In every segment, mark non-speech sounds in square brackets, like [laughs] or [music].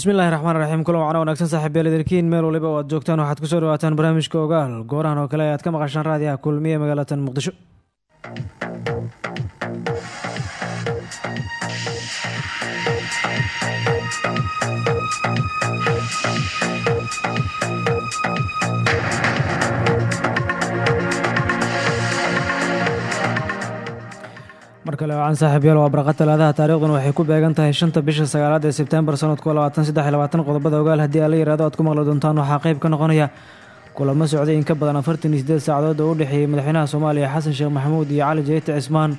bismillahi raxmaan raxiim kulan wacna wanaagsan saaxiib meel waliba oo aad joogtaan waxaad ku soo dhawaataan barnaamijka ogaal goorahan oo kale aad ka maqashaan raadiyaha kulmiye magaalatan muqdisho kale saaxiib yaal waa barqa talaadaha taariikhduna waxay ku beegan tahay shanta bisha sagaalaad ee sebtembar sanadku labaatan saddex qodobada ogaal. Haddii aan la yihahdo aad ku maqli doontaan waxaa qayb ka noqonaya kulamo socday in ka badan afartan iyo sideed saacadood oo u dhexeeyey madaxweynaha soomaaliya xasan sheekh maxamuud iyo cali jayte cismaan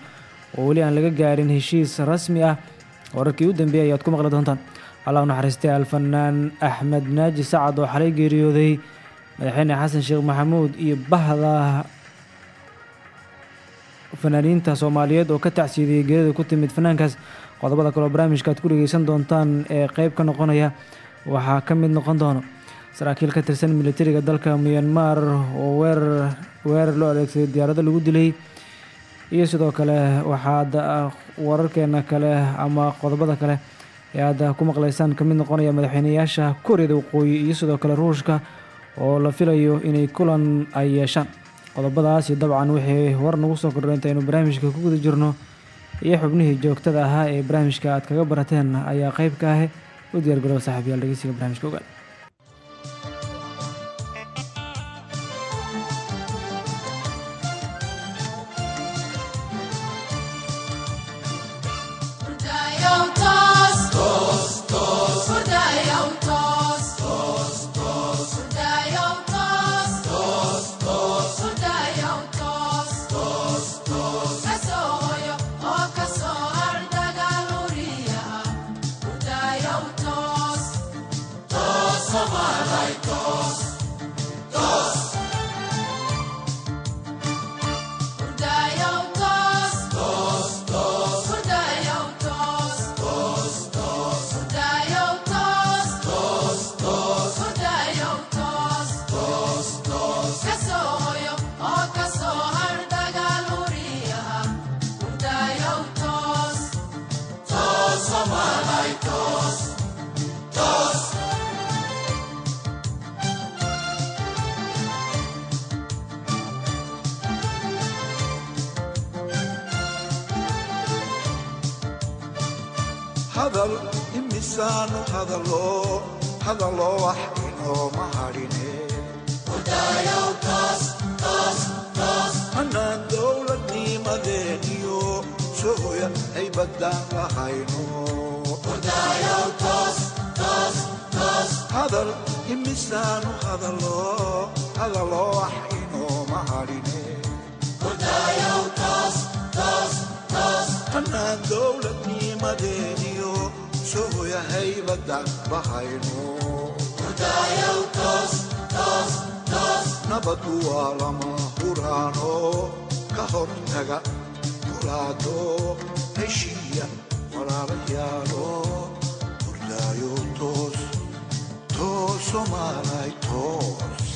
oo weli aan laga gaarin heshiis rasmi ah. Wararkii u dambeeyay ayaad ku maqli doontaan. Allah u naxariistay alfanaan axmed naaji sacad oo xalay geeriyooday madaxweyne xasan sheekh maxamuud iyo bahda fanaaniinta soomaaliyeed oo ka tacsiidiyey geerida ku timid fanaankaas. Qodobada kaleo barnaamijka aad ku dhegeysan doontaan ee qeyb ka noqonaya waxaa ka mid noqon doono saraakiil ka tirsan militariga dalka myanmar oo weerar weerar loo adeegsaday diyaarado lagu dilay. Iyo sidoo kale waxaad wararkeena kale ama qodobada kale ee aad ku maqleysaan ka mid noqonaya madaxweyneyaasha kuuriyada waqooyi iyo sidoo kale ruushka oo la filayo inay kulan ay yeeshaan qodobadaasi dabcan wixii war nagu soo kordhay intaynu barnaamijka ku guda jirno. Iyo xubnihii joogtada ahaa ee barnaamijka aad kaga barateen ayaa qayb ka ah u diyaargarooba saaxiibyaal dhegeysiga barnaamijka ogaal hadaloo wax inooma hadhine hanaan dowladnimadeeniyo sohoya haybadaan lahayno. Hadal imisaanu hadaloo haybadaan lahayno nabadu waa lama huraano ka hortaga kulaado heshiiya walaalayaalo hurdaayo toos toosomaalay toos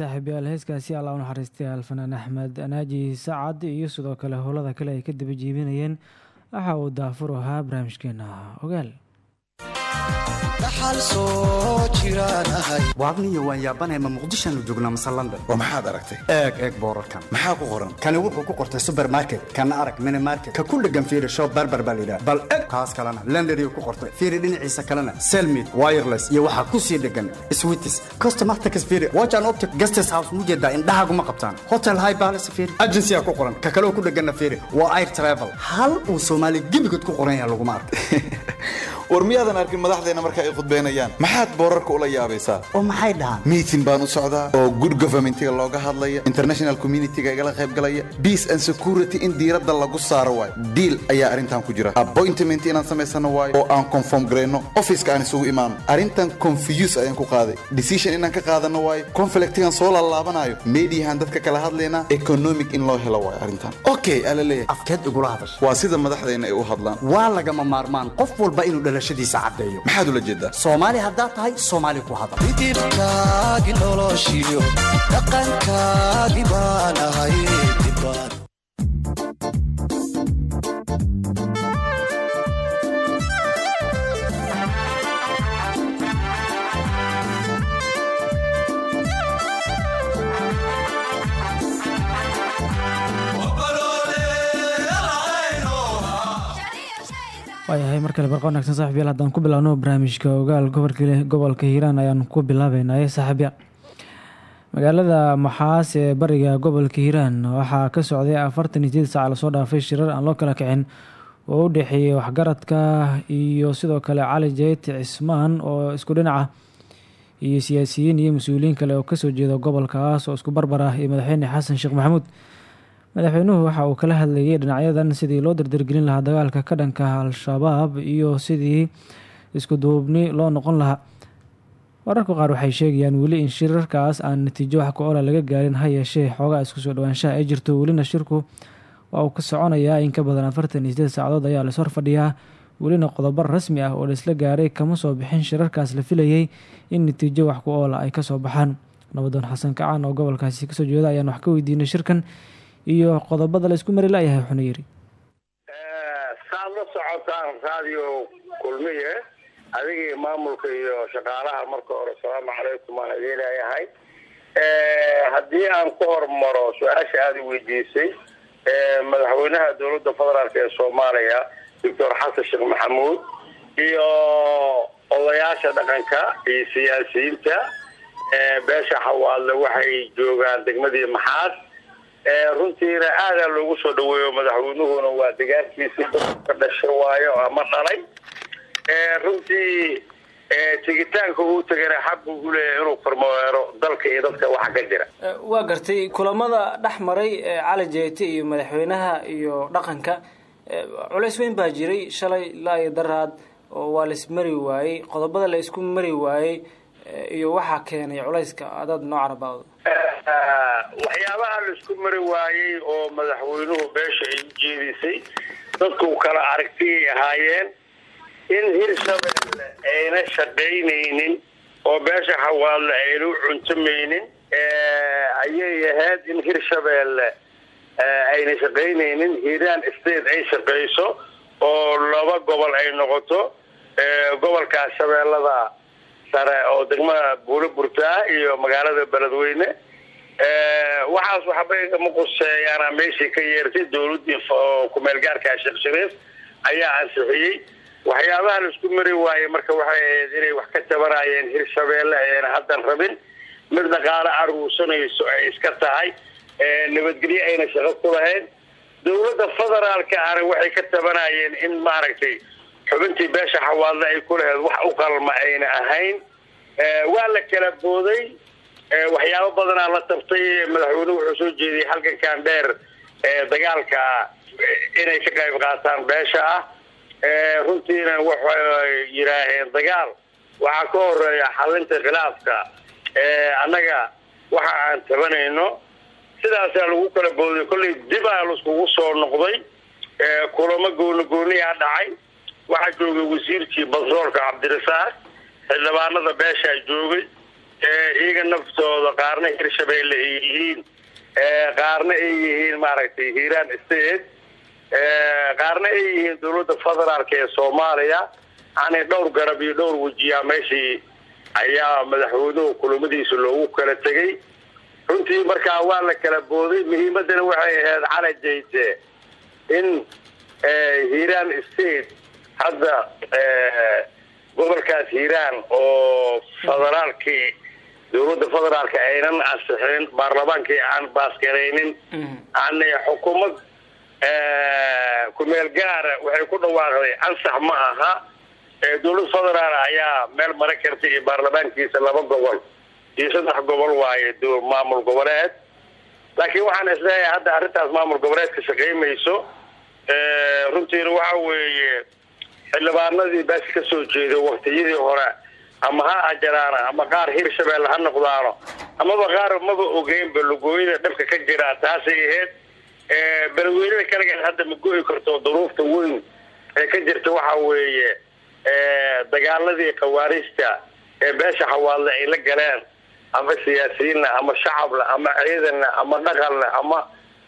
hagaag saaxiibyaal heeskaasi alla u naxariistay alfanaan axmed anaaji sacad iyo sidoo kale howlada kale ay ka daba jiibinayeen waxa uu daafur ahaa barnaamijkeena ogaal waabniyo waan yaabanay ma muqdishoaanu joognaa mase london waa maxaad aragtay? Eeg eeg boorarkan. Maxaa ku qoran? Kani wuxuu ku qortay supermarket kana arag minimarket ka ku dhegan fiiri shop barbar baa layidhaha bal eg kaas kalena lendariyu ku qortay. Fiiri dhinaciisa kalena selmid wireless iyo waxaa ku sii dhegan switis customatics fiiri wajan optic guestes house u jeedaa indhahaguma qabtaan. Hotel high palace fiiri. Agency ku qoran. Ka kaleo ku dheganna fiiri waa air travel. Hal uu soomaali gebigood ku qoran yahay laguma arko [laughs] war miyaadan arkin madaxdeena marka ay khudbaynayaan maxaad boorarka ula yaabaysaa? Oo maxay dhahaan? Miitin baan u socdaa oo good governmentiga looga hadlaya international communityga igala qayb galaya. Peace and security in diiradda lagu saaro waayo. Deal ayaa arrintan ku jira. Appointment inaan samaysano waayo oo aan conform garayno. Officeka aan isugu imaano. Arrintan confuse ayaan ku qaaday. Decision inaan ka qaadano waayo. Conflictigan soo laalaabanayo mediahan dadka kala hadlaynaa. Economic in loo helo waayo arrintan. Okay ala leeyahay afkeed igula hadasha waa sida madaxdeena ay u hadlaan. Waa lagama maarmaan. Qof walba inuu dhalashadiisa caddeeyo maxaad ula jeedaa soomaali haddaad tahay soomaali ku hadal waayahay mar kale barqa wanaagsan saaxiibyaal haddaan ku bilaabno barnaamijka ogaal gobolka hiiraan ayaan ku bilaabeynay saaxiibya magaalada maxaas ee bariga gobolka hiiraan waxaa ka socday afartan iyo sideed saac la soo dhaafay shirar aan loo kala kicin oo u dhexeeyey waxgaradka iyo sidoo kale cali jeyti cismaan oo isku dhinaca iyo siyaasiyiin iyo mas'uuliyiin kale oo ka soo jeeda gobolkaas oo isku barbar ah iyo madaxweyne xasan sheekh maxamuud madaxweynuhu waxa uu kala hadlayay dhinacyadan sidii loo dardargelin lahaa dagaalka ka dhanka al-shabaab iyo sidii isku duubni loo noqon lahaa. Wararka qaar waxay sheegayaan weli in shirarkaas aan natiijo wax ku-ola laga gaarin ha yeeshee xoogaa isku soo dhawaanshaha ay jirto. Welina shirku waa uu ka soconayaa in ka badan afartan iyo sideed saacadood ayaa la ishor fadhiyaa. Welina qodobo rasmi ah oo laisla gaaray kama soo bixin shirarkaas la filayay in natiijo wax ku oola ay ka soo baxaan. Nabadoon xasan kacaan oo gobolkaasi ka soo jeeda ayaan wax ka weydiinay shirkan iyo qodobada la isku mari layahay wuxuuna yidhi saad la socotaan radio kulmiye adigii maamulka iyo shaqaalaha marka hore asalaamu calaykum aan idin leeyahay haddii aan ku hormaro su'aasha aada weydiisay madaxweynaha dowladda federaalk ee soomaaliya doctor xasan sheekh maxamuud iyo odayaasha dhaqanka iyo siyaasiyiinta beesha xawaadle waxay joogaan degmadii maxaas runtiina aadaa loogu soo dhaweeyo madaxweynuhuna waa degaankiisi ka dhasha waayo ama dhalay. Runtii tegitaanka uu tegana xaq buu leeyahay inuu farmeero dalka iyo dadka waxa ka jira. Waa gartay kulamada dhex maray cali jeete iyo madaxweynaha iyo dhaqanka. Culays weyn baa jiray shalay ilaa iyo daraad oo waa laismari waayey qodobada la isku mari waayey iyo waxaa keenay culayska adaad noo carabaado waxyaabaha la isku mari waayey oo madaxweynuhu beesha ay jeedisay dadku kala aragtiyay ahaayeen in hirshabelle ayna shaqaynaynin oo beesha xawaadle ayna u cuntamaynin ayay ahayd in hirshabelle ayna shaqaynaynin. Hiiraan state ay shaqayso oo laba gobol ay noqoto gobolkaas shabeellada sare oo degmada buuro burtaa iyo magaalada beledweyne waxaas waxba igama quseeyaana meeshii ka yeertay dowladii kumeel gaarka sheekh shariif ayaa ansixiyey. Waxyaabaha la isku mari waayey marka waxay ahayd inay wax ka tabanayeen hirshabeelle ayna haddan rabin. Mid dhaqaale aruursanayso ay iska tahay nabadgelyo ayna shaqo ku lahayn. Dowladda federaalka ana waxay ka tabanayeen in maaragtay xubintii beesha xawaadle ay ku lahayd wax u qalma ayna ahayn. Waa la kala booday waxyaabo badanaa la tabtay madaxweynuhu wuxuu soo jeediyey halgankan dheer dagaalka inay ka qayb qaataan beesha ah. Runtiina waxay yidhaaheen dagaal. Waxaa ka horreeya xalinta khilaafka. Annaga waxa aan tabanayno sidaasaa lagu kala booday kollay dibaa laiskugu soo noqday. Kulamo gooni gooniyaa dhacay. Waxaa joogay wasiirkii batroolka cabdirasaaq. Xildhibaanada beeshaa joogay iyaga naftooda qaarna hirshabeelle ay yihiin qaarna ay yihiin maaragtay hiiraan state. Qaarna ay yihiin dowladda federaalk ee soomaaliya. Yani dhowr garab iyo dhowr wejiyaa meeshii ayaa madaxweynuhu kulamadiisa loogu kala tegay. Runtii markaa waa la kala booday. Muhiimadana waxay ahayd cali jayte in hiiraan state hadda gobolkaas hiiraan oo federaalkii dowladda federaalka aynan ansixin baarlamaankii aan baasgaraynin yani xukuumad kumeel gaara waxay ku dhawaaqday ansax ma aha. Dowlad federaal ayaa meel mara kartay iyo baarlamaankiisa laba gobol iyo saddex gobol waaye maamul goboleed. Laakiin waxaan is leeyahay hadda arrintaas maamul goboleedka shaqaymayso runtiina waxa weeye xildhibaanadii baas ka soo jeeda waktiyadii hore ama ha ajaraana ama qaar hirshabeelle ha noqdaano amaba qaar maba ogeynba lugooyada dhabka ka jiraa taasay ahayd beledweynada kaligeed hadda ma go-i karto duruufta weyn ee ka jirta waxa weeye dagaaladii khawaarista ee beesha xawaadle ay la galeen ama siyaasiyiinleh ama shacableh ama ciidanleh ama dhaqanleh ama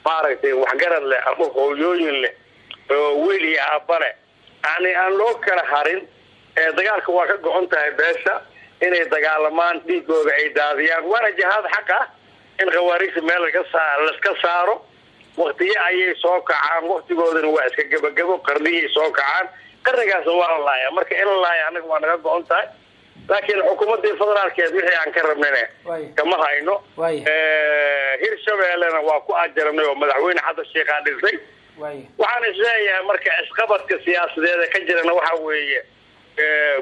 maaragtay waxgarad leh ama hooyooyin leh oo weel iyo aabale yani aan loo kala harin dagaalka waa ka go-on tahay beesha inay dagaalamaan dhiigooda ay daadiyaan. Waana jihaad xaq ah in khawaarijta meel laska saaro. Waktiyo ayay soo kacaan waktigoodana waa iska gebagabo qarniyay soo kacaan. Qarnigaasna waa la laaya marka in la laaya anaga waa naga go-on tahay. Laakiin xukuumadii federaalkeed wixii aan ka rabnane kama hayno. Hirshabeellena waa ku ajaranay oo madaxweyne xasan sheikhaa dhisay waxaan is leeyahay marka isqabadka siyaasadeeda ka jirana waxa weeye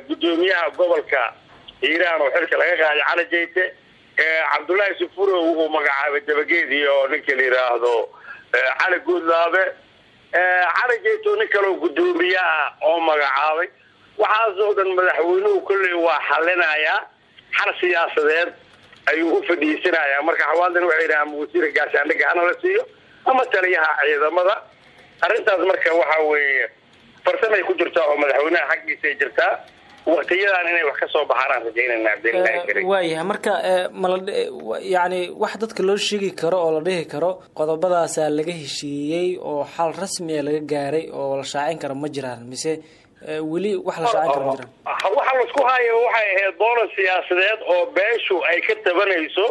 gudoomiyaha gobolka hiiraan oo xilka laga qaaday cali jayte cabdullaahi sufurow uu magacaabay dabageedii oo ninka la cali guudlaabe. Cali jayto nin kaleo gudoomiye ah oo magacaabay waxaasoo dhan madaxweynuhu kolley waa xalinayaa xal siyaasadeed ayuu u fadhiisanayaa marka xawaaldan waxay yidhaha ama wasiirka gaashaandhigga hana la siiyo ama taliyaha ciidamada. Arrintaas marka waxa weeye farsamay ku jirtaa oo madaxweynaha xaggiisay jirtaa waktiyadan inay wax ka soo baxaan aan rajaynayna abdillahi karim waayahay marka mala yani wax dadka loo sheegi karo oo la dhihi karo qodobadaasaa laga heshiiyey oo xal rasmiya laga gaaray oo la shaacin karo ma jiraan mise weli wax la shaacin karo ma jiraan? Waxa la isku haayo waxay ahayd doolar siyaasadeed oo beeshu ay ka tabanayso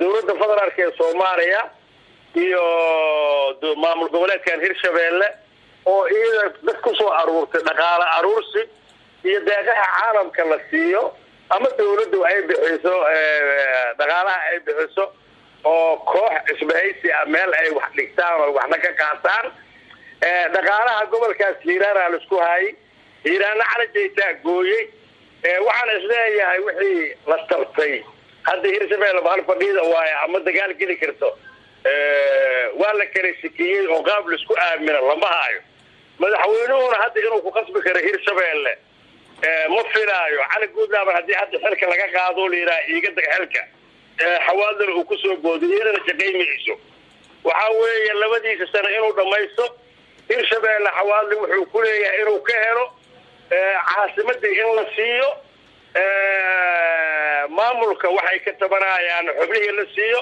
dowladda federaalk ee soomaaliya iyo maamul goboleedkan hirshabeelle oo iyada dad ku soo aruurtay dhaqaale aruursi iyo deeqaha caalamka la siiyo ama dawladdu ay bixiso dhaqaalaha ay bixiso oo koox isbahaysi ah meel ay wax dhigtaan oo waxna ka qaataan. Dhaqaalaha gobolkaas hiiraana la isku haayay hiiraana calajaytaa gooyey. Waxaan is leeyahay wixii la tartay. Hadda hirshabeelle bahal fadhiida waayo ama dagaal geli karto. Waa la kala sikiyey oo qaab la isku aamina lama haayo madaxweynuhuna hadda inuu ku qasbi karo hirshabeelle ma filaayo cali guudlaaban haddii hadda xilka laga qaado yidhaha iiga dag xilka. Xawaadana uu ku soo goodo iyadana shaqaymayso waxa weeye labadiisa sano inuu dhamaysto hirshabeelle xawaadle wuxuu ku leeyahay inuu ka helo caasimadii in la siiyo maamulka waxay ka tabanayaan xubnihii la siiyo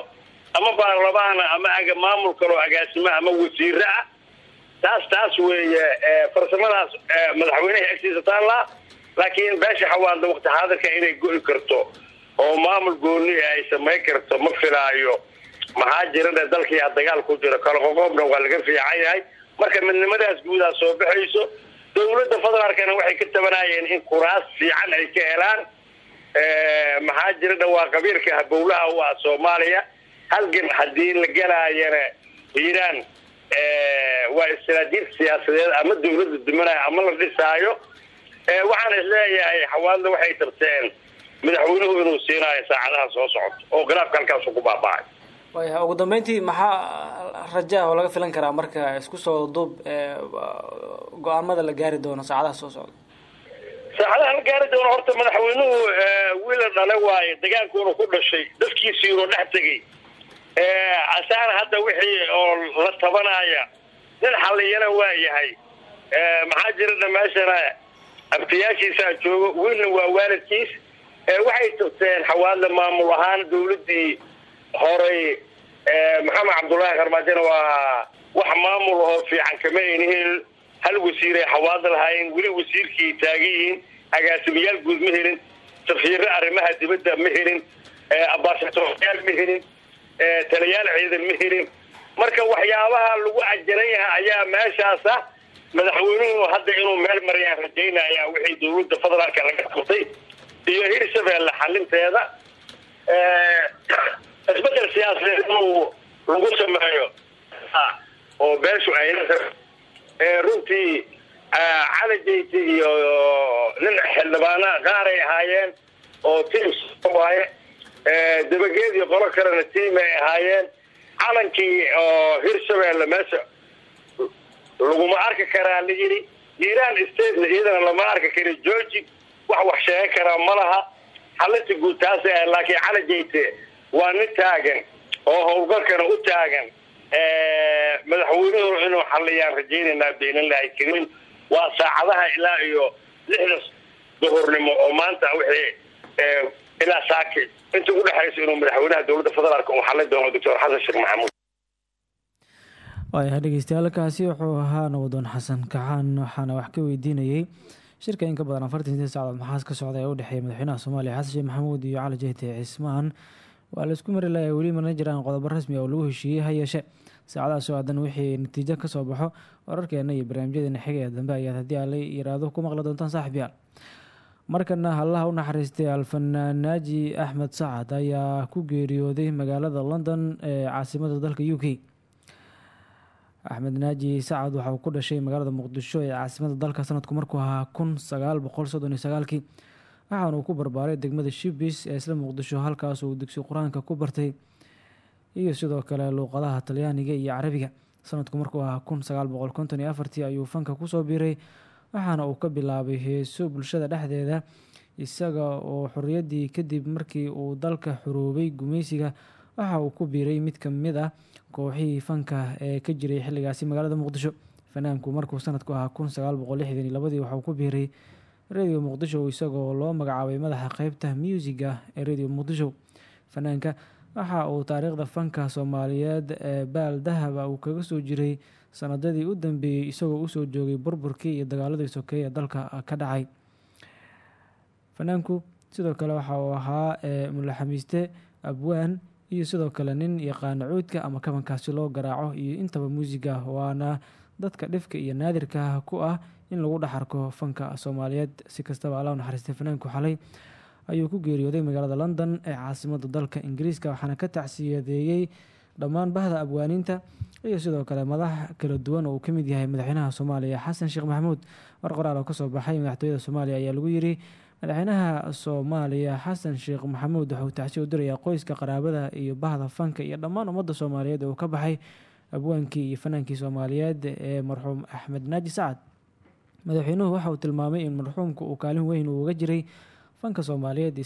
ama baarlamaana ama maamul kaloo agaasimo ama wasiire ah taas taas weeye farsamadaas madaxweynaha agtiisa taallaa laakiin beesha xawaadle wakti xaadirka inay go'i karto oo maamul gooni ay samayn karto ma filaayo. Maxaa jirana dalkiia dagaal ku jiro? Kala qoqoobna waa laga fiican yahay. Marka midnimadaas guudaa soo baxayso dowladda federaalkana waxay ka tabanayeen in kuraas fiican ay ka helaan. Maxaa jirana waa qabiilka habowlaha u ah soomaaliya. Halgan haddii la gelaayana hiiraan waa istaraatiij siyaasadeed ama dawladda dumanaya ama la dhisaayo. Waxaan is leeyahay xawaalada waxay tarteen madaxweynuhu inuu siinaayo saacadaha soo socoto oo khilaafka halkaasu ku baaba'ay. Waayahay ugu dambeyntii maxaa rajaa oo laga filan karaa marka isku soo duub go'aamada la gaari doono saacadaha soo socda? Saacadaha la gaari doono horta madaxweynuhu wiila dhale waaye degaankuuna ku dhashay. Dadkiisiinuu dhex tegay asaana hadda wixii oo la tabanaya nin xaliyana waa yahay. Maxaa jirana meeshana abtiyaashiisaa joogo wiilna waa waalidkiis. Waxay tuseen xawaadle maamul ahaan dawladdii horay maxamed cabdullaahi karmaajona waa wax maamul oo fiican kama ayna helin hal wasiiray xawaadle lahaayeen weli wasiirkii taagan yihiin agaasimayaal guud ma helin safiiro arrimaha dibadda ma helin ambaasatooryaal ma helin taliyaal ciidan ma helin. Marka waxyaabaha lagu ajaran yahay ayaa meeshaasa madaxweynuhu hadda inuu meel marayaan rajaynaya wixii dawladda federaalka laga qabtay iyo hirshabeelle xalinteeda. Isbedel siyaasadeed inuu lagu sameeyo. Oo beeshu ayna runtii cali iyo nin xildhibaana qaaray ahaayeen oo tiim waaye dabageed iyo qolo kalena tiim ay ahaayeen. Calankii oo hirshabeelle meesha laguma arki karaa la yidhi iiraan statena iyadana lama arki kari georgi wax wax sheegan karaa ma laha. Xalinta guud taas ah laakiin cali jayte waa nin taagan oo howlgalkana u taagan. Madaxweynuhu inuu xaliyaan rajaynaynaa beeninlahi kariim waa saacadaha ilaa iyo lixda duhurnimo oo maanta wixii ilaa saaki inta udhexayso inuu madaxweynaha dowladda federaalk uu xalin doono doctor xasan sheekh maxamuud. Waayaha dhegeystayaaalkaasi wuxuu ahaa nabadoon xasan kaxaan waxaana wax ka weydiinayey shirka in ka badan afartan sideed sacdood maxaas ka socda ee u dhexeeya madaxweynaha soomaaliya xasan sheekh maxamuud iyo cali jehte cismaan. Waa la isku mari lahay weli mana jiraan qodobo rasmi oo lagu heshiiyey ha yeeshe saacadahaas oo wixii natiijo ka soo baxo wararkeena iyo barnaamijyadeena xiga ee dambe ayaad haddii ala yiraahdo ku maqli doontaan saaxib yaal markana hallaha u naxariistay alfanaan naaji axmed sacad ayaa ku geeriyooday magaalada london ee caasimada dalka u k. Axmed naaji sacad waxa uu ku dhashay magaalada muqdisho ee caasimada dalka sanadku markuu ahaa kun sagaal boqol soddon iyo sagaalkii waxaana uu ku barbaaray degmada shibis ee isla muqdisho halkaas uu dugsi qur'aanka ku bartay iyo sidoo kale luuqadaha talyaaniga iyo carabiga. Sanadku markuu ahaa kun sagaal boqol konton iyo afartii ayuu fanka ku soo biiray waxaana uu ka bilaabay heeso bulshada dhexdeeda isaga oo xorriyaddii kadib markii uu dalka xuroobay gumaysiga waxa uu ku biiray mid ka mid ah kooxihii fanka ee ka jiray xilligaasi magaalada muqdisho. Fanaanku markuu sanadku ahaa kun sagaal boqol ku biiray radio muqdisho isagoo loo magacaabay madaxa qeybta muusiga ee radio muqdisho. Fanaanka waxa uu taariikhda fanka soomaaliyeed ee baal dahaba uu kaga soo jiray sanadadii u dambeeyey isagoo u soo joogay burburkii iyo dagaaladii sokeeye ee dalka ka dhacay. Fanaanku sidoo kale waxa uu ahaa mulaxamiiste abwaan iyo sidoo kale nin yaqaano cuudka ama kabankaasi loo garaaco iyo intaba muusiga waana dadka dhifka iyo naadirka ku ah in lagu dhex arko fanka soomaaliyeed. Si kastaba alla naxariistay fanaanku xalay ayuu ku geeriyooday magaalada london ee caasimada dalka ingiriiska waxaana ka tacsiyadeeyey dhammaan bahda abwaaniinta iyo sidoo kale madax kala duwan oo uu ka mid yahay madaxweynaha soomaaliya xasan sheekh maxamuud. War qoraal oo ka soo baxay madaxtooyada soomaaliya ayaa lagu yiri madaxweynaha soomaaliya xasan sheekh maxamuud wuxuu tacsiya u dirayaa qoyska qaraabada iyo bahda fanka iyo dhammaan ummadda soomaaliyeed oo ka baxay abwaankii iyo fanaankii soomaaliyeed ee marxuum axmed naaji sacad. Madaxweynuhu waxa uu tilmaamay in marxuumka uu kaalin weyn uga jiray fanka soomaaliyeed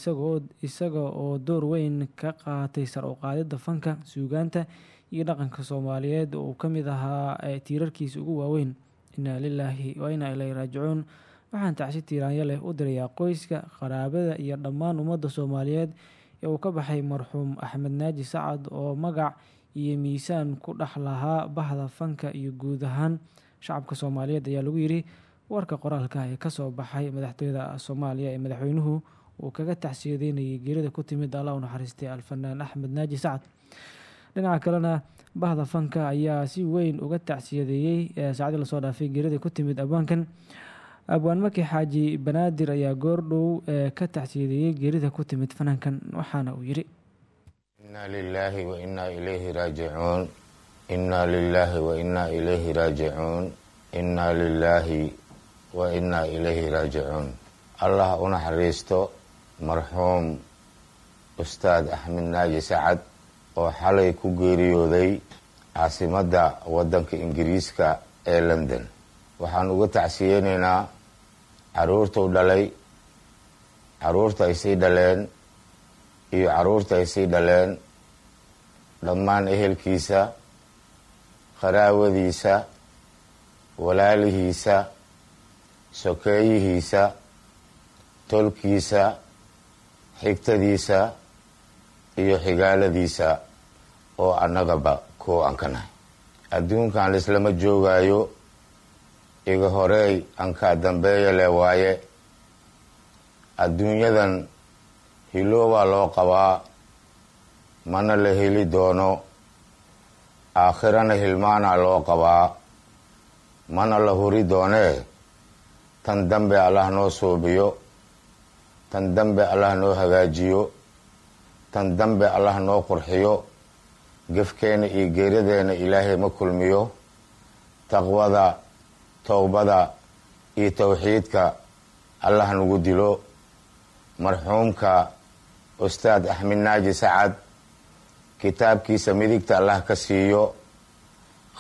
isaga oo door weyn ka qaatay sar u qaadida fanka suugaanta iyo dhaqanka soomaaliyeed oo uu ka mid ahaa tiirarkiisa ugu waaweyn. Inaa lilaahi wa inaa ilaahi raajicuun. Waxaan tacsi tiiraanyo leh u dirayaa qoyska qaraabada iyo dhammaan ummadda soomaaliyeed ee uu ka baxay marxuum axmed naaji sacad oo magac iyo miisaan ku dhex lahaa bahda fanka iyo guud ahaan. Shacabka soomaaliyeed ayaa lagu yiri warka qoraalka ee ka soo baxay madaxtooyada soomaaliya ee madaxweynuhu uu kaga tacsiyadeynayay geerida ku timid alla u naxariistay alfanaan axmed naaji sacad. Dhinaca kalena bahda fanka ayaa si weyn uga tacsiyadeeyey saacadii la soo dhaafay geerida ku timid abwaankan. Abwaan maki xaaji banaadir ayaa goordhow ka tacsiyadeeyey geerida ku timid fanaankan waxaana uu yiri inaa lilaahi wa inaa ilayhi raajicuun. Inaa lilaahi wa inaa ilayhi raajicuun. Inaa lilaahi wa inaa ilayhi raajicuun allah u naxariisto marxuum ustaad axmed naaji sacad oo xalay ku geeriyooday caasimadda waddanka ingiriiska ee london. Waxaan uga tacsiyeynaynaa caruurtuu dhalay carruurta ay sii dhaleen iyo carruurta ay sii dhaleen dhammaan ehelkiisa qaraawadiisa walaalihiisa sokeeyihiisa tolkiisa xigtadiisa iyo xigaaladiisa oo annagaba kuwa aan ka nahay adduunkan laislama joogaayo iga horeey ankaa dambeeya le waaye adduunyadan hiloobaa loo qabaa mana la heli doono aakhirana hilmaana loo qabaa mana la huri doonee tan dambe allah noo suubiyo tan dambe allah noo hagaajiyo tan dambe allah noo qurxiyo gefkeena iyo geeradeena ilaahay ma kulmiyo taqwada towbada iyo towxiidka allah nagu dilo. Marxuumka ustaad axmed naaji sacad kitaabkiisa midigta allah ka siiyo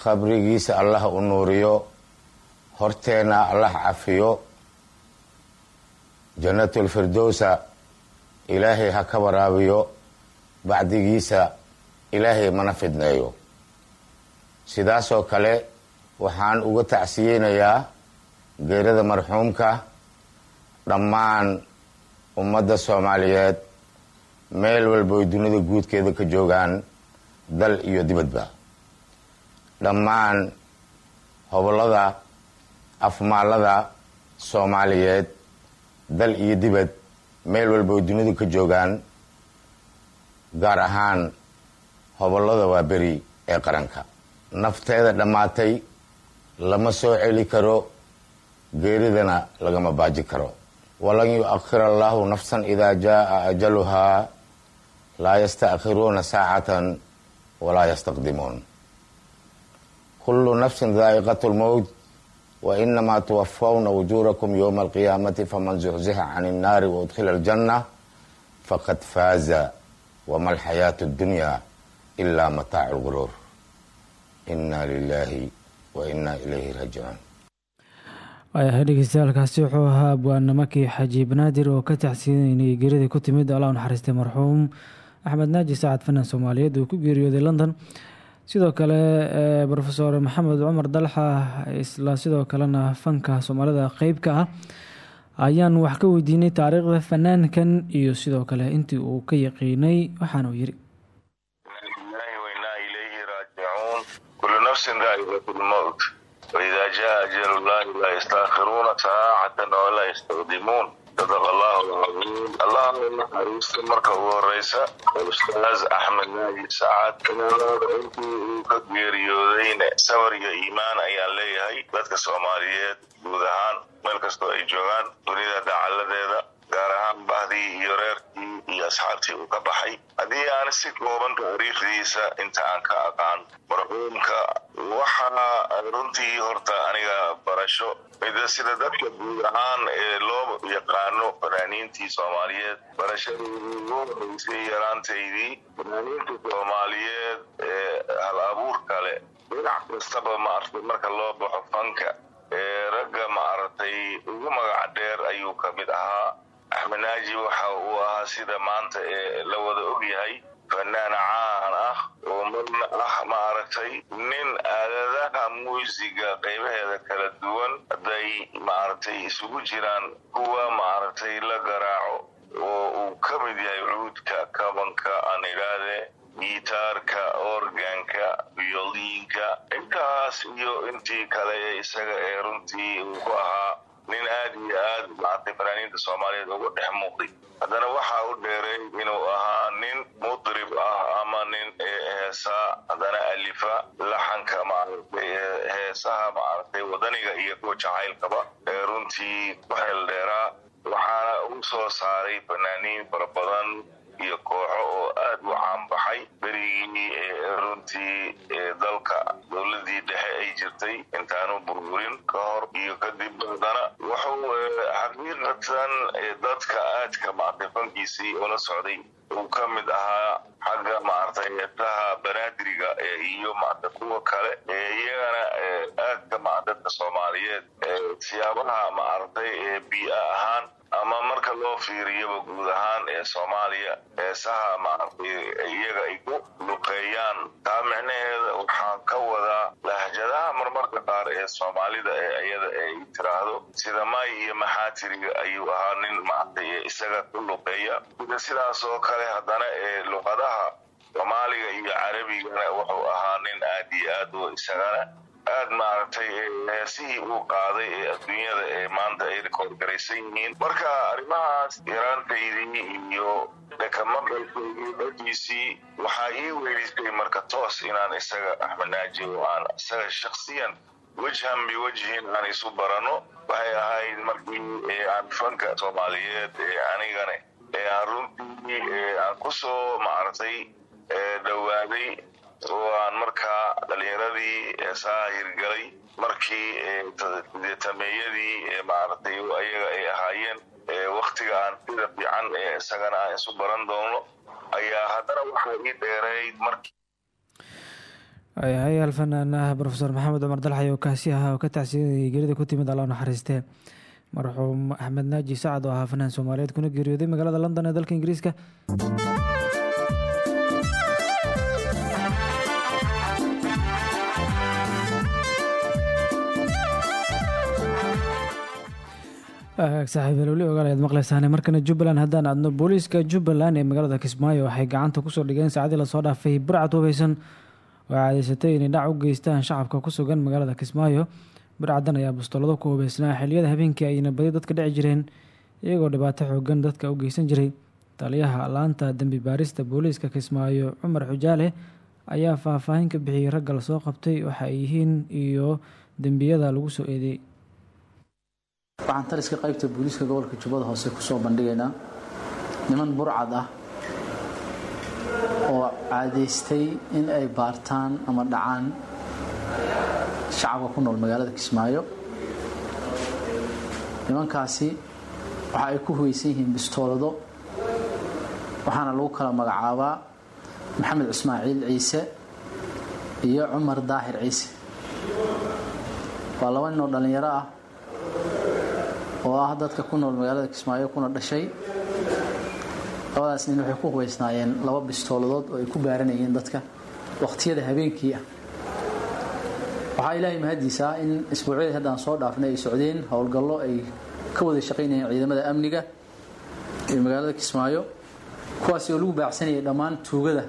khabrigiisa allah u nuuriyo horteena allah cafiyo. Jannatulfirdowsa ilaahay ha ka waraabiyo. Bacdigiisa ilaahay mana fidneeyo. Sidaasoo kale waxaan uga tacsiyeynayaa geerada marxuumka dhammaan ummadda soomaaliyeed meel walba dunida guudkeeda ka joogaan dal iyo dibadba. Dhammaan hobollada afmaalada soomaaliyeed dal iyo dibad meel walba ay dunida ka joogaan gaar ahaan hobollada waa beri ee qaranka. Nafteeda dhammaatay lama soo celi karo geeridana lagama baaji karo. Walan yu-akhir allahu nafsan idaa jaa ajaluhaa laa yastaakhiruuna saacatan walaa yastaqdimuun. Kullu nafsin daa'iqatu lmowt tuwafawna ujuurakum yowma alqiyaamati faman zuxzixa can innaari waudkhila aljanna faqad faaza wama alxayaatu addunya ilaa mataacu lguruur inna lilaahi wa inna ilayhi raajicuun waayahay dhegeystayaaalkaasi wuxuu ahaa abwaanamakii xaji banaadir oo ka tacsiinayay geeridii ku timid allah u naxariistay marxuum axmed naaji sacad fanaan soomaaliyeed uu ku geeriyooday london sidoo kale rofeor maxamed cumar dalxa isla sidoo kalena fanka soomaalida qeyb ka ah ayaan wax ka weydiinay taariikhda fanaankan iyo sidoo kale intii uu ka yaqiinay waxaana uu yiri kulu nafsin daa'iqatu lmowt waidaa jaa ajalu llahi laa yastaakhiruuna saacatan walaa yastaqdimuun sadaqa allahu alcasiim allah naxariista marka ugu horeysa ustaaz axmed naaji sacad intii uu ka geeriyoodayna sabar iyo iimaan ayaan leeyahay dadka soomaaliyeed guud ahaan meel kastoo ay joogaan dunida dacaladeeda gaar ahaan bahdii iyo reerkii iyo asxaabtii uu ka baxay. Haddii aan si kooban taariikhdiisa inta aan ka aqaan marxuumka waxaa runtii horta aniga barasho. Mida sida dadka guud ahaan ee loo yaqaano fanaaniintii soomaaliyeed barashadii ugu horeysay yaraantaydii fanaaniinta soomaaliyeed ee hal abuur kale dhinac kastaba maaragtay marka loo baxo fanka ee ragga maaragtay ugu magac dheer ayuu ka mid ahaa axmed naaji waxa uu ahaa sida maanta ee la wada ogyahay fanaan caan ah oo marna ah maaragtay nin aadadaha muusiga qaybaheeda kala duwan. Hadday maaragtay isugu jiraan kuwa maaragtay la garaaco oo uu ka mid yahay cuudka kabanka aan idhaahde gitaarka organka violiinka intaas iyo intii kale ee isaga ee runtii uu ku ahaa nin aad iyo aad maaragtay fanaaniinta soomaaliyeed ugu dhex muuqday. Haddana waxaa u dheeray inuu ahaa nin mudrib ah ama nin heesaa haddana alifa laxanka maaragtay heesaha maaragtay wadaniga iyo kuwa jacaylkaba runtii ku xeel dheeraa. Waxaana u soo saaray fanaaniin fara badan iyo kooxo oo aad u caanbaxay berigii runtii dalka dowladii dhexe jirtay intaanu burburin ka hor iyo kadib haddana wuxuu xaqiiqatan dadka aadka maaragtay fankiisii ula socday. Uu ka mid ahaa xagga maaragtay heesaha banaadiriga iyo maaragtay kuwa kale ee iyagana aadka maaragtay dadka soomaaliyeed siyaabaha maaragtay ee biia ahaan ama marka loo fiiriyaba guud ahaan ee soomaaliya heesaha maaragtay iyaga ay ku luqeeyaan. Taa micnaheeda waxaan ka wadaa ee soomaalida ee iyada tiraahdo sida may iyo maxaatiriga ayuu ahaa nin maaragtay isaga ku luqeeya. Sida sidaas oo kale haddana ee luqadaha soomaaliga iyo carabigana wuxuu ahaa nin aad iyo aad u isagana. Aad maaragtay heesihii uu qaaday ee adduunyada ee maanta ay rikoorgaraysan yihiin. Marka arrimahaas yaraantaydii iyo dhakamaqalkaygii dhagiisii waxaa ii weelisay marka toos inaan isaga axmed naaji oo aan isaga shaksiyan wejhan biwejhin aan isu barano waxay ahayd markii aan fanka soomaaliyeed ee anigane ee aan runtii aan ku soo maaragtay dhowaaday oo aan markaa dhalinyaradii heesaha hirgalay markii tameeyadii maaragtay ayaga ay ahaayeen waktiga aan sida fiican isagana aan isu baran doono ayaa haddana waxaa ii dheereyd markii hay alfanaanah rofeor maxamed cumar dalxay oo kaasi ahaa oo ka tacsiinayay geerida ku timid alla naxariistee marxuum axmed naaji sacad oo ahaa fanaan soomaaliyeed kuna geeriyooday magaalada london ee dalka ingiriiska saaxiib weli ogaal ayaad maqleysaane markana jubbaland haddaan aadno booliiska jubbaland ee magaalada kismaayo waxay gacanta ku soo dhigeen saacadii la soo dhaafay burcad hubeysan oo caadeysatay inay dhac u geystaan shacabka ku sugan magaalada kismaayo. Burcadan ayaa bastoolado ku hubeysnaa xiliyada habeenkii ayna badi dadka dhici jireen iyagoo dhibaato xoogan dadka u geysan jiray. Taliyaha laanta dembi baarista booliiska kismaayo cumar xujaale ayaa faahfaahin ka bixiyey ragga la soo qabtay waxa ay yihiin iyo dembiyada lagu soo eedeeyey waxaan taliska qaybta booliiska gobolka jubbada hoose ku soo bandhigaynaa niman burcad ah oo caadeystay in ay baartaan ama dhacaan shacabka ku nool magaalada kismaayo. Nimankaasi waxa ay ku huweysan yihiin bistoolado waxaana lagu kala magacaabaa maxamed ismaaciil ciise iyo cumar daahir ciise. Waa laba nin oo dhallinyaro ah oo ah dadka ku nool magaalada kismaayo kuna dhashay labadaas nin waxay ku hubaysnaayeen laba bistooladood oo ay ku baaranayeen dadka waqtiyada habeenkii ah. Waxaa ilaahay mahadiisa in isbuucyadii haddaan soo dhaafnay ay socdeen howlgallo ay ka wada shaqaynayeen ciidamada amniga ee magaalada kismaayo kuwaasi oo lagu baacsanayay dhammaan tuugada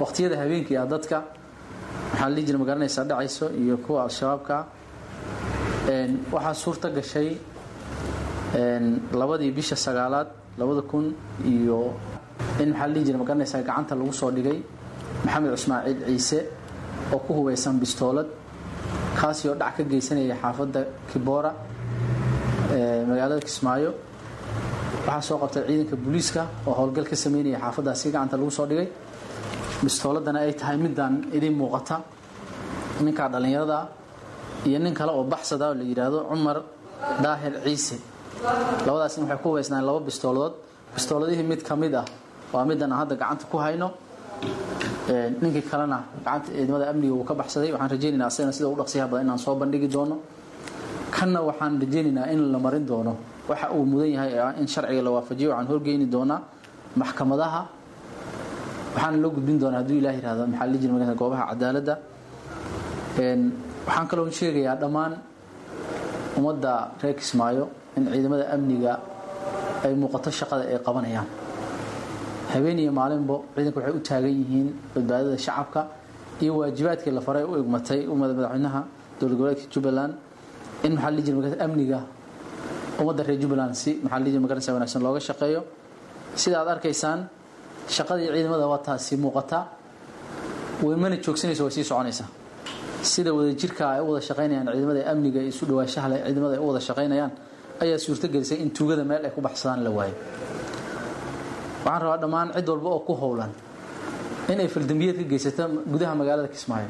waqtiyada habeenkii ah dadka. Maxaa la jira ma garanaysaa dhacayso iyo kuwa al-shabaabka waxaa suurta gashay labadii bisha sagaalaad labada kun iyo in maxaa la dhihi jira ma garanaysaa gacanta lagu soo dhigay? Maxamed ismaaciil ciise oo ku hubaysan bistoolad kaasi oo dhac ka geysanaya xaafadda kiboora magaalada kismaayo. Waxaa soo qabtay ciidanka booliiska oo howlgal ka sameynaya xaafaddaasi gacanta lagu soo dhigay. Bistooladana ay tahay midaan idin muuqata. Ninkaa dhallinyarada iyo nin kale oo baxsada oo la yidhaahdo cumar daahir ciise labadaasna waxay ku hubaysnaan laba bistooladood bistooladihii mid ka mid ah waa middan aan hadda gacanta ku hayno. Ninkii kalena gacanta ciidamada amniga uu ka baxsaday. Waxaan rajaynaynaa asagana sida u dhaqsiyaha badan inaan soo bandhigi doono. Kanna waxaan rajaynaynaa in la marin doono. Waxa uu mudan yahay in sharciga la waafajiyo. Waxaan horgeyni doonaa maxkamadaha. Waxaana loo gudbin doonaa hadduu ilaah yihahdo maxaa jira magaalada goobaha cadaaladda. Waxaan kaloo sheegayaa dhammaan ummadda reer kismaayo in ciidamada amniga ay muuqato shaqada ay qabanayaan. Habeen iyo maalinbo ciidanka waxay u taagan yihiin badbaadada shacabka iyo waajibaadkii la faray u egmatay ummada madaxweynaha dowlad goboleedka jubbaland in maxaa amniga ummadda reer jubbaland si maxaa magaranaysa wanaagsan looga shaqeeyo. Sida arkaysaan shaqadii ciidamada waa taasi muuqata. Way mana joogsanaysa way sii soconaysaa. Sida wadajirka ay u wada shaqaynayaan ciidamada amniga isu dhawaashaha leh ciidamada ay u wada shaqaynayaan ayaa suurtagelisay in tuugada meel ay ku baxsadaan la waayo. Waxaan rabaa dhammaan cid walba oo ku howlan inay faldambiyeed ka geysato gudaha magaalada kismaayo.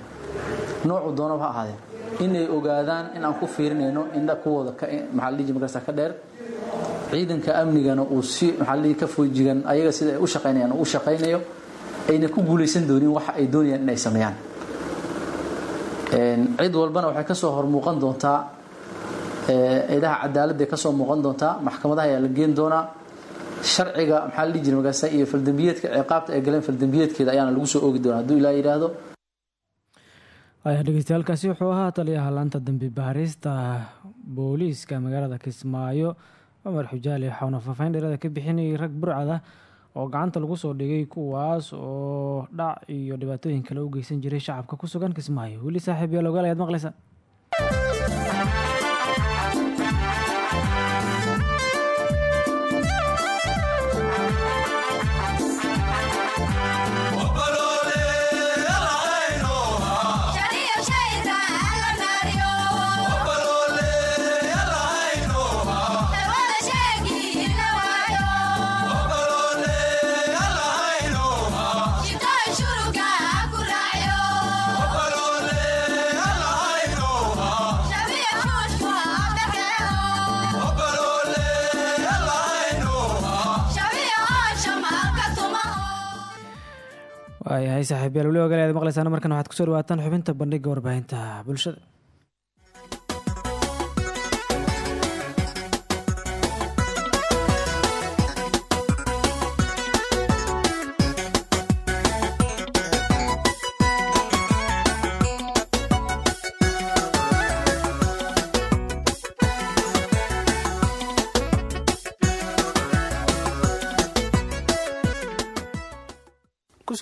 Noocu doonaba ha inay ogaadaan in aan ku fiirinayno indha kuwooda dhihi magarasa ka dheer ciidanka amnigana uu si maxaa la dhihi ka foojigan ayaga sida ay u shaqaynayaan u shaqaynayo ayna ku guulaysan doonin waxa ay doonayaan inay sameeyaan. Cid walbana waxay ka soo hormuuqan doontaa eedaha cadaaladda ka soo muuqan doontaa maxkamadaha ayaa la geen doonaa. Sharciga maxaa la dhihi magaasa iyo faldambiyeedka ciqaabta ay galeen faldambiyeedkeeda ayaana lagu soo oogi doonaa. Hadduu ilaa yidhaahdo. Ayaa dhegeystayaalkaasi wuxuu ahaa taliyaha laanta dambi baarista booliiska magaalada kismaayo. Cumar xujaali waxauna faahfaahin dheerada ka bixinayay rag burcad ah oo gacanta lagu soo dhigay kuwaas oo dhac iyo dhibaatooyin kale u geysan jiray shacabka ku sugan kismaayo. Weli saaxiib yaal maqlaysaa waayahay saaxiibyaal weli ogaal ayaad maqlaysaan markan waxaad ku soo dhawaataan xubinta bandhiga warbaahinta bulshada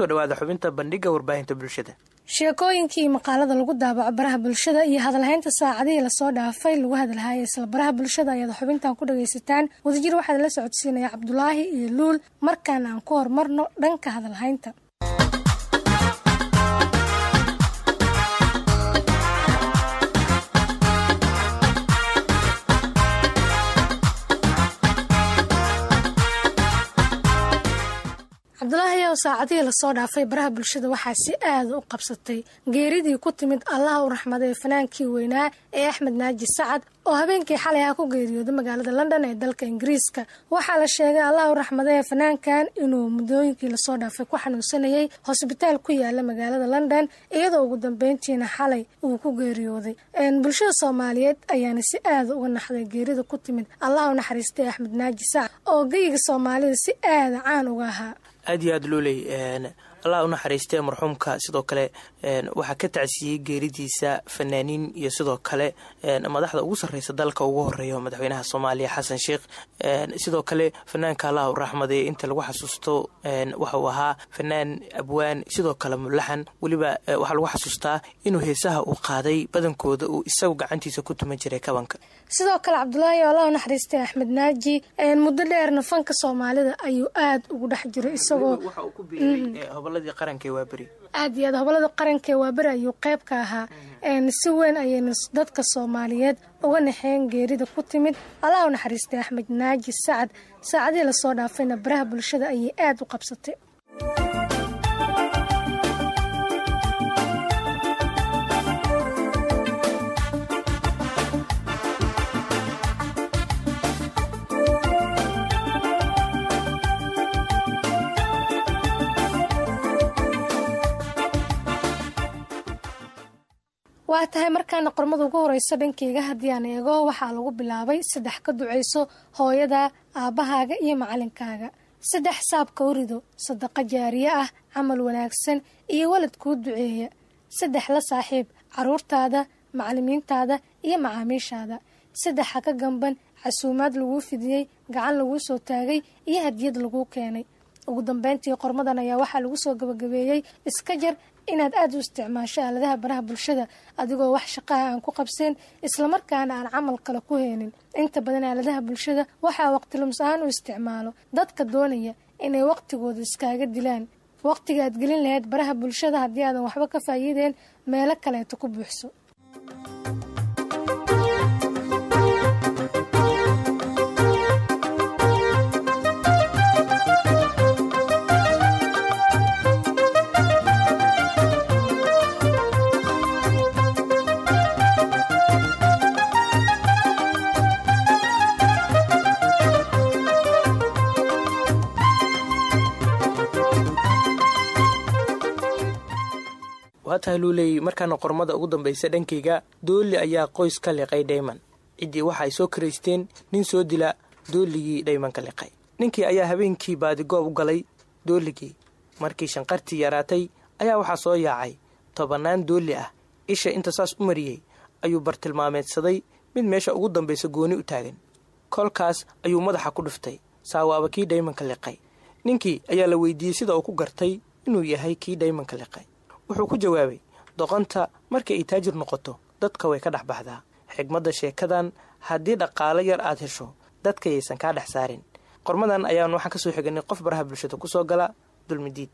ku soo dhawaada xubinta bandhiga warbaahinta bulshada. Sheekooyinkii maqaalada lagu daabaco baraha bulshada iyo hadalhaynta saacadihii la soo dhaafay lagu hadalhayay isla baraha bulshada ayaad xubintan ku dhagaysataan wadajir waxaad la socodsiinaya cabdulaahi iyo luul markaana aan ku horumarno dhanka hadalhaynta cabdulaahi ow saacadihii la soo dhaafay baraha bulshada waxaa si aada u qabsatay geeridii ku timid allaha u raxmaday fanaankii weynaa ee axmed naaji sacad oo habeenkii xalay ah ku geeriyooday magaalada london ee dalka ingiriiska. Waxaa la sheegay allah u raxmaday ee fanaankan inuu muddooyinkii la soo dhaafay ku xanuunsanayay hosbitaal ku yaalla magaalada london iyadoo ugu dambeyntiina xalay uu ku geeriyooday. Bulshada soomaaliyeed ayaana si aada uga naxday geerida ku timid allah u naxariistay axmed naaji sacad oo geyiga soomaalida si aada caan uga ahaa aad iyo aad looley allah u naxariistee marxuumka sidoo kale waxaa ka tacsiyey geeridiisa fanaaniin iyo sidoo kale madaxda ugu sarreysa dalka ugu horreeya madaxweynaha soomaaliya xasan sheikh. Sidoo kale fanaanka allah u inta lagu xasuusto waxa uu ahaa fanaan abwaan sidoo kale mulaxan weliba waxaa lagu xasuustaa inuu heesaha uu qaaday badankooda uu isagu gacantiisa ku tuman jiray kabanka. Sidoo kale cabdulaahi allah u naxariistay axmed naaji muddo dheerna fanka soomaalida ayuu aada ugu dhex jiray isagoo hoboladii qaranka ee waaberi. Aad iyo aad hobolada qarankaee waaberi ayuu qayb ka ahaa. Si weyn ayayna dadka soomaaliyeed uga naxeen geerida ku timid. Allah u naxariistay axmed naaji sacad. Saacadihii la soo dhaafayna baraha bulshada ayay aada u qabsatay waa tahay markaana qormada ugu horeyso dhankeyga haddii aan eego waxaa lagu bilaabay saddex ka duceyso hooyada aabbahaaga iyo macalinkaaga. Saddex saabka u rido sadaqo jaariye ah camal wanaagsan iyo walad kuu duceeya. Saddex la saaxiib caruurtaada macalimiintaada iyo macaamiishaada. Saddex ha ka gamban casuumaad laguu fidiyey gacan laguu soo taagay iyo hadiyad laguu keenay. Ugu dambeyntii qormadan ayaa waxaa lagu soo gabagabeeyey iska jar inaad aada u isticmaasho aaladaha baraha bulshada adigoo wax shaqaha aan ku qabseen islamarkaana aan camal kale ku heenin. Inta badan aaladaha bulshada waxaa waqtilums ahaan u isticmaalo. Dadka doonaya inay waqtigooda iskaaga dilaan. Waqtiga aad gelin lahayd baraha bulshada haddii aadan waxba ka faa'iideen meelo kaleeto ku buuxso waa tahay luuley markaana qormada ugu dambaysa dhankayga doolli ayaa qoys ka liqay dhayman ciddii waxa ay soo karaysteen nin soo dila dooligii dhayman ka liqay. Ninkii ayaa habeenkii baadigoob u galay dooligii markii shanqartii yaraatay ayaa waxaa soo yaacay tobannaan doolli ah isha inta saas u mariyey ayuu bartilmaameedsaday mid meesha ugu dambaysa gooni u taagan. Kolkaas ayuu madaxa ku dhiftay saawaaba kii dhaymanka liqay. Ninkii ayaa la weydiiyey sida uu ku gartay inuu yahay kii dhaymanka liqay wuxuu ku jawaabay doqonta markay ay taajir noqoto dadka way ka dhex baxdaa. Xigmadda sheekadan haddii dhaqaalo yar aad hesho dadkayaysan kaa dhex saarin. Qormadan ayaan waxaan ka soo xiganay qof baraha bulshada ku soo gala dulmidiid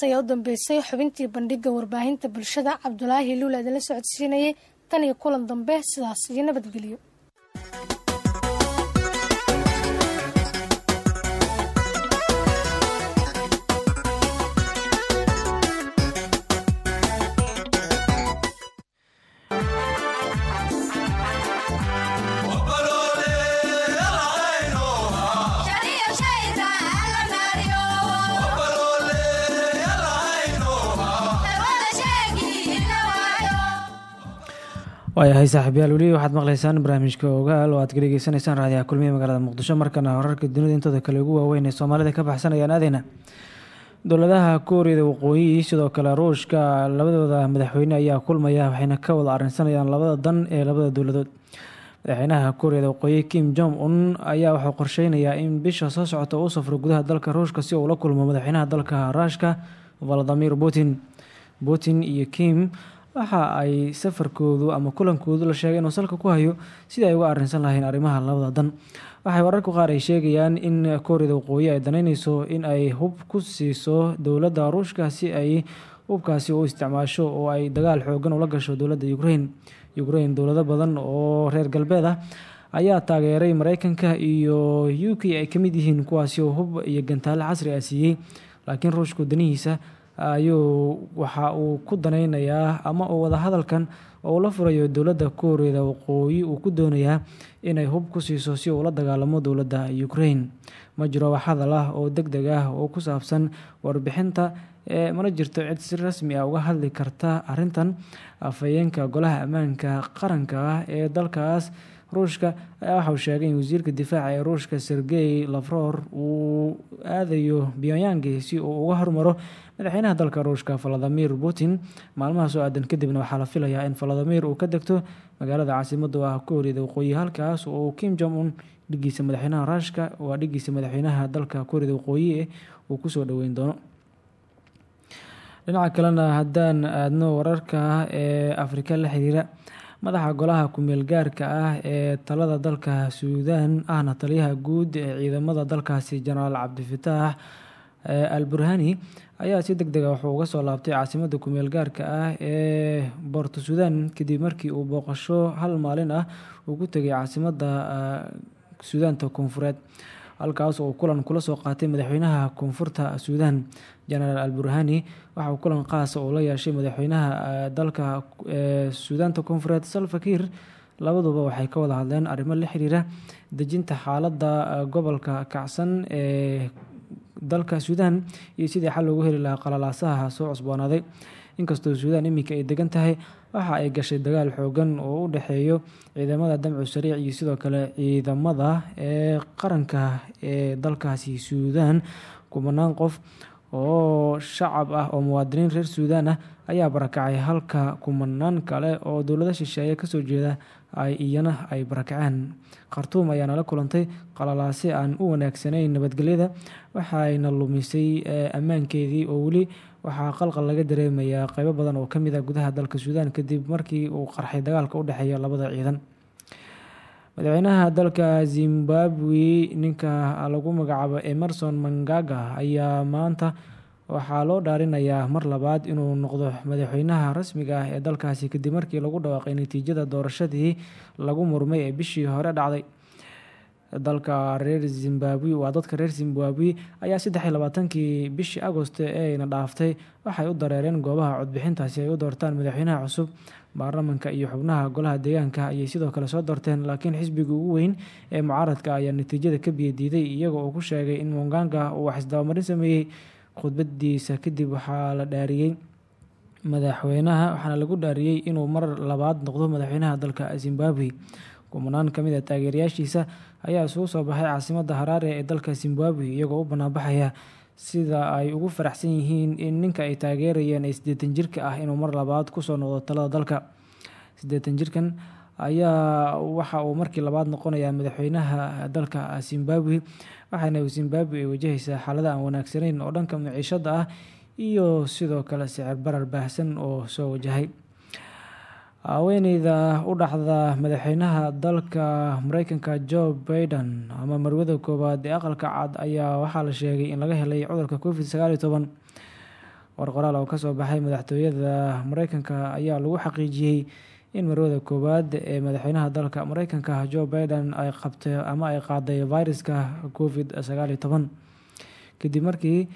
qormadaas ayaa u dambeysay xubintii bandhiga warbaahinta bulshada. Cabdulaahi luul aadala socodsiinayay tan iyo kulan dambe sidaas iyo nabadgelyo waayahay saaxiibyaal weli waxaad maqlaysaan barnaamijka ogaal oo aad ka dhegeysanaysaan raadiyaha kulmiye magaalada muqdisho. Markana wararka dunida intooda kale ugu waaweyn soomaalida ka baxsanayaan aadeyna. Dowladaha kuuriyada waqooyi sidoo kale ruushka labadooda madaxweyne ayaa kulmaya waxayna ka wada arrinsanayaan labada dan ee labada dowladood. Madaxweynaha kuuriyada waqooyi kim jong un ayaa wuxuu qorsheynayaa in bisha soo socota uu safro gudaha dalka ruushka si uu la kulmo madaxweynaha dalka ruushka valadimir putin. Putin iyo kim waxa ay safarkoodu ama kulankoodu la sheegay inuu salka ku hayo sidii ay uga arrinsan lahayn arrimaha labada dan. Waxay wararku qaar ay sheegayaan in kooriyada waqooyi ay danaynayso in ay hub ku siiso dowladda ruushka si ay hubkaasi u isticmaasho oo ay dagaal xoogan ula gasho dowladda ukraine. Ukraine dowlado badan oo reer galbeed ah ayaa taageeray mareykanka iyo u k ay ka mid yihiin kuwaasi oo hub iyo gantaale casri ah siiyey. Laakiin ruushku danihiisa ayuu waxa uu ku danaynayaa ama uu wadahadalkan oo ula furayo dowladda kooriyada waqooyi uu ku doonayaa inay hub ku siiso si uu la dagaalamo dowladda ukraine. Ma jiro wax hadal ah oo deg deg ah oo ku saabsan warbixinta ee mana jirto cid si rasmi ah uga hadli karta arrintan. Afhayeenka golaha ammaanka qaranka ah ee dalkaas ruushka ayaa waxauu sheegay in wasiirka difaaca ee ruushka sergey lafror uu aadayo pyongyang si uu uga hormaro madaxweynaha dalka ruushka valadimir putin maalmahaas oo aadan kadibna waxaa la filayaa in valadimir uu ka degto. Magaalada caasimadu ah kooriyada waqooyi halkaas oo kim jong un dhigiisa madaxweynaha ruushka waa dhigiisa madaxweynaha dalka kooriyada waqooyi uu ku soo dhoweyn doono. Dhinaca kalena haddaan aadno wararka ee afrika la xiriira madaxa golaha ku-meel gaarka ah ee talada dalka suudaan ahna taliyaha guud ee ciidamada dalkaasi jenaraal cabdifataax al burhani ayaa si deg dega wuxuu uga soo laabtay caasimada ku-meel gaarka ah ee boorto suudaan kadib markii uu booqasho hal maalin ah uu ku tegay caasimada suudaanta koonfureed halkaas oo kulan kula soo qaatay madaxweynaha koonfurta suudaan jenaraal al burhani waxa uu kulan qaasa uu la yeeshay madaxweynaha dalka suudaanta koonfureed salfakiir labaduba waxay ka wada hadleen arrimo la xiriira dejinta xaaladda gobolka kacsan ee dalka suudaan iyo sidii xal loogu heli lahaa qalalaasaha soo cusboonaaday. Inkastoo suudaan iminka ay degan tahay waxa ay gashay dagaal xoogan oo u dhexeeyo ciidamada damcu sariic iyo sidoo kale ciidamada ee qaranka ee dalkaasi suudaan kumanaan qof oo shacab ah oo muwaadiniin reer suudaan ah ayaa barakacay halka kumanaan kale oo dowlado shisheeye ka soo jeeda ay iyana ay barakaceen khartuum ayaana la kulantay qalalaase aan u wanaagsanayn nabadgelyada. Waxayna lumisay ammaankeedii oo weli waxaa qalqal laga dareemayaa qeybo badan oo ka mid a gudaha dalka suudaan kadib markii uu qarxay dagaalka u dhexeeya labada ciidan. Madaxweynaha dalka zimbabwe ninka lagu magacaabo emerson mangaga ayaa maanta waxaa loo dhaarinayaa mar labaad inuu noqdo madaxweynaha rasmiga ah ee dalkaasi kadib markii lagu dhawaaqay natiijada doorashadii lagu murmay ee bishii hore dhacday. Dalka reer zimbabwe waa dadka reer zimbabwe ayaa saddex iyo labaatankii bishii agost ee ayna dhaaftay. Waxay u dareereen goobaha codbixintaasi ay u doortaan madaxweynaha cusub baarlamanka iyo xubnaha golaha deegaanka ayay sidoo kale soo doorteen laakiin xisbiga ugu weyn ee mucaaradka ayaa natiijada ka biyadiiday iyagoo uu ku sheegay in munganga uu wax isdabamarin sameeyey khudbadiisa kadib waxaa la dhaariyey madaxweynaha waxaana lagu dhaariyey inuu mar labaad noqdo madaxweynaha dalka zimbabwe. Kumanaan ka mid a taageerayaashiisa ayaa isugu soo baxay caasimada haraare ee dalka zimbabwe iyagoo u banaanbaxaya sida ay ugu faraxsan yihiin in ninka ay taageerayeen ee siddeetan jirka ah inuu mar labaad ku soo noqdo talada dalka. Siddeetan jirkan ayaa waxa uu markii labaad noqonayaa madaxweynaha dalka zimbabwe. Waxaana zimbabwe ay wajahaysaa xaalada aan wanaagsanayn oo dhanka maciishada ah iyo sidoo kale sicir barar baahsan oo soo wajahay. Haweeneyda u dhaxda madaxweynaha dalka mareykanka joe baiden ama marwada koowaad ee aqalka cad ayaa waxaa la sheegay in laga helay cudurka covid sagaal iyo toban. War qoraal oo ka soo baxay madaxtooyada mareykanka ayaa lagu xaqiijiyey in marwada koowaad ee madaxweynaha dalka mareykanka joe baiden ay qabtay ama ay qaaday viruska covid sagaal iyo toban. Kadib markii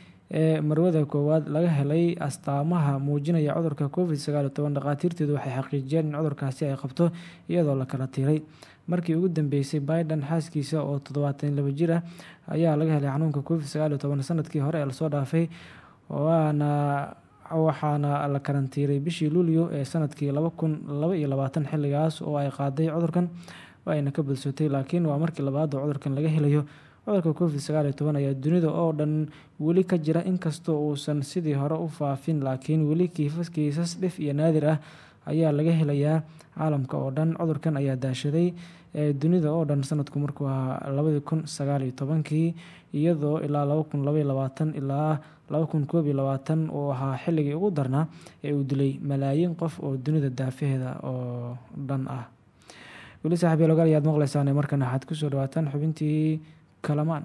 marwada koowaad laga helay astaamaha muujinaya cudurka covid sagaal iyo waxay xaqiijiyeen in cudurkaasi ay qabto iyadoo la kala tiray markii ugu dambeysay biden xaaskiisa oo toddobaatan laba jir ah ayaa laga helay xanuunka covid sagaal iyo toban sannadkii hore ee la soo dhaafay waana waxaana la karantiiray bishii luulyo ee sannadkii laba kun laba iyo labaatan xilligaas oo ay qaaday cudurkan ayna ka badsotay laakiin waa markii labaad oo cudurkan laga helayo. Cudurka covid sagaal iyo toban ayaa dunida oo dhan weli ka jira inkastoo uusan sidii hore u faafin laakiin weli kiisas dhif iyo naadir ah ayaa laga helayaa caalamka oo dhan. Cudurkan ayaa daashaday dunida oo dhan sanadku markuu ahaa labadii kun iyadoo ilaa ilaa uu ahaa xilligii ugu darnaa ee uu dilay malaayiin qof oo dunida daafaheeda oo dhan ah. Weli saaxiib yaalogaal ayaad maqleysaan markana waxaad ku soo dhawaataan xubintii kalamaan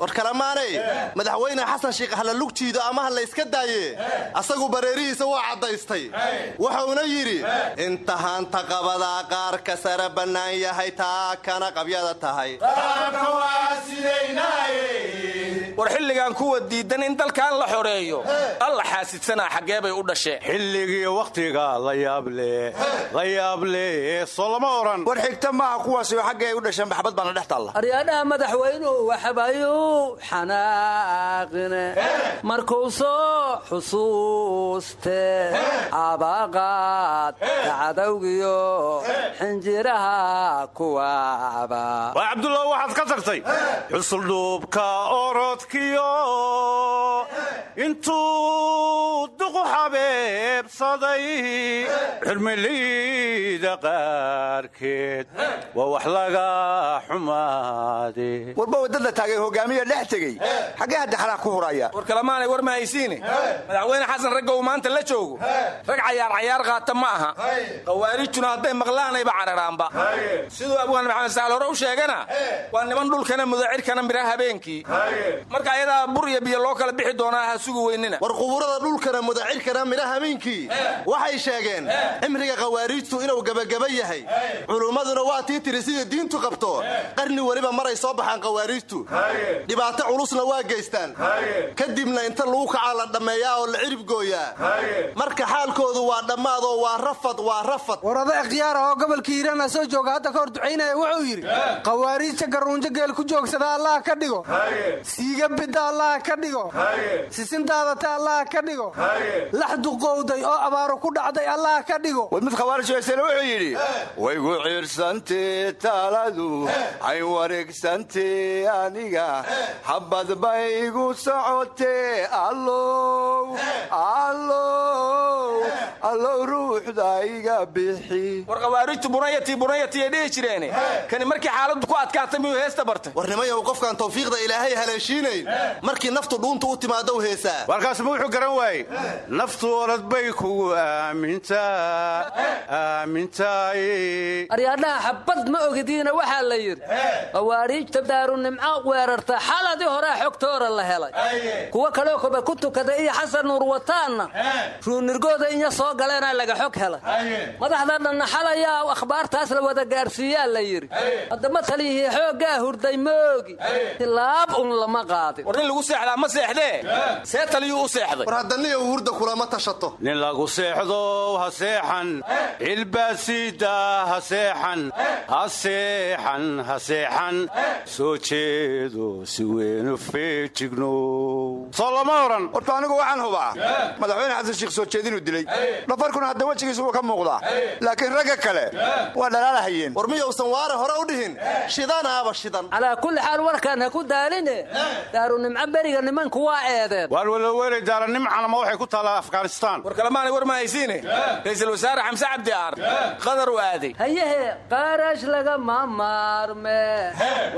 war kalamaanay madaxweyne xasan sheikh halla lugtiida ama ha la yska daaye? Asagu bareerihiisa waa caddaystay. Wuxuuna yidhi inta haanta qabadaa qaarka sare bannaan yahay taa kana qabyada tahay war xilligan kuwa diidan in dalkan la xoreeyo. Alla xaasidsanaa xaggee bay u dhasheen xilligii wakhtiga la yaable. La yaable soo lama oran. War xigta maaha kuwaasoo xaggay u dhasheen baxbad baana dhex taalla aryaadhaha madaxweynuhu waxbayuu xanaaqine. Markuu soo xusuuste abaqaad cadawgiyo xinjiraha kuwaaba. Waa cabdullah waxaad ka tagtay xusuldhuubka orodkiyo intuu duqu xabeebsaday. Xurmilayda qaarkeed. Waa wax laga xumaade. Warba waddada taagay hogaamiya dhex tegey. Xaggee hadda xalaaq ku huraya war kalamaanay war ma haysiine. Madaxweyne xasan ragga uu maanta la joogo. Rag cayaar cayaar qaata ma aha. Khawaarijtuna hadday maqlaanayba cararaanba. Siduu abwaan maxamed saal hore u sheegana waa niman dhulkana mudacirkana mira habeenkii marka ayadaa bur iyo biyo loo kala bixi doonaa ha sugu weynina. War qubuurada dhulkana mudacirkana midha habeenkii waxay sheegeen cimriga khawaariijtu inuu gebagaba yahay. Culummaduna waa tii tiri sidai diintu qabto. Qarni weliba maray soo baxaan khawaariijtu dhibaato culusna waa geystaan. Kadibna inta lagu kacaa la dhammeeyaa oo la ciribgooyaa marka xaalkoodu waa dhammaadoo waa rafad waa rafad. War oday khiyaar oo gobolka hiiraana soo jooga hadda ka hor ducaynaya wuxuu yidhi khawaariijta garuunjo geel ku joogsada allah ka dhigo siiga bidda allah ka dhigo. Sisindaadata allah ka dhigo. Lax duqowday oo abaaru ku dhacday allah ka dhigo. War mid khawaarijsana wuxuu yidhi waygu ciirsantee taaladu ay wareegsantee aniga xabad baygu socotee allow allow allow ruuxda iga bixi. War khawaarijtu bunayati bunayatiyay dhihi jireene kani markii xaaladdu ku adkaatay miyuu heesta bartay? Warnimayow qofkaan tawfiiqda ilaahay haleeshiinayn markii naftu dhuunta u timaadou heesaa. Warkaasma wuxuu garan waayey naftu orad bay kugu aamintaa aamintaay aryaadhaha xabad ma ogidiina waxaa la yidhi qawaariijta daarunimco weerarta xaladii horea xogtoora la helay. Kuwo kaleo koba ku tukada iyo xasan nuur wataanna ruunirgooda inya soo galeenaa laga xog helay. Madaxda dhanna xalayaa akhbaartaas la wada gaarsiiyaa la yidhi. Haddama taliyihii xooggaa hurday moogi. Tilaab un lama qaadin war nin lagu seexdaa ma seexdee? See taliyuu u seexday. War haddaniyo hurda kulama tashato. Nin lagu seexdo ha seexan cilbaasiida ha seexan ha seexan ha seexan. Soo jeedo si weenu feejigno. Soo lama oran. Horta anigu waxaan hubaa. Madaxweyne xasan sheikh soo jeedinuu dilay. Dhafarkuna hadda wejigiisu wuu ka muuqdaa laakiin ragga kale waa dhalaalahayeen war miyousan waare hore u dhihin? Shidanaaba shidan. Calaa kulli xaal warkaan ha ku daaline daarunimco beriga nimanku waa eedeen. Waan walaweelay daaranimcana ma waxay ku taallaa afghanistaan war kalemaanay war ma haysiine ra'iisul wasaare xamse cabdi aar. Qadar u aaday hayehe qaarash lagama maarme.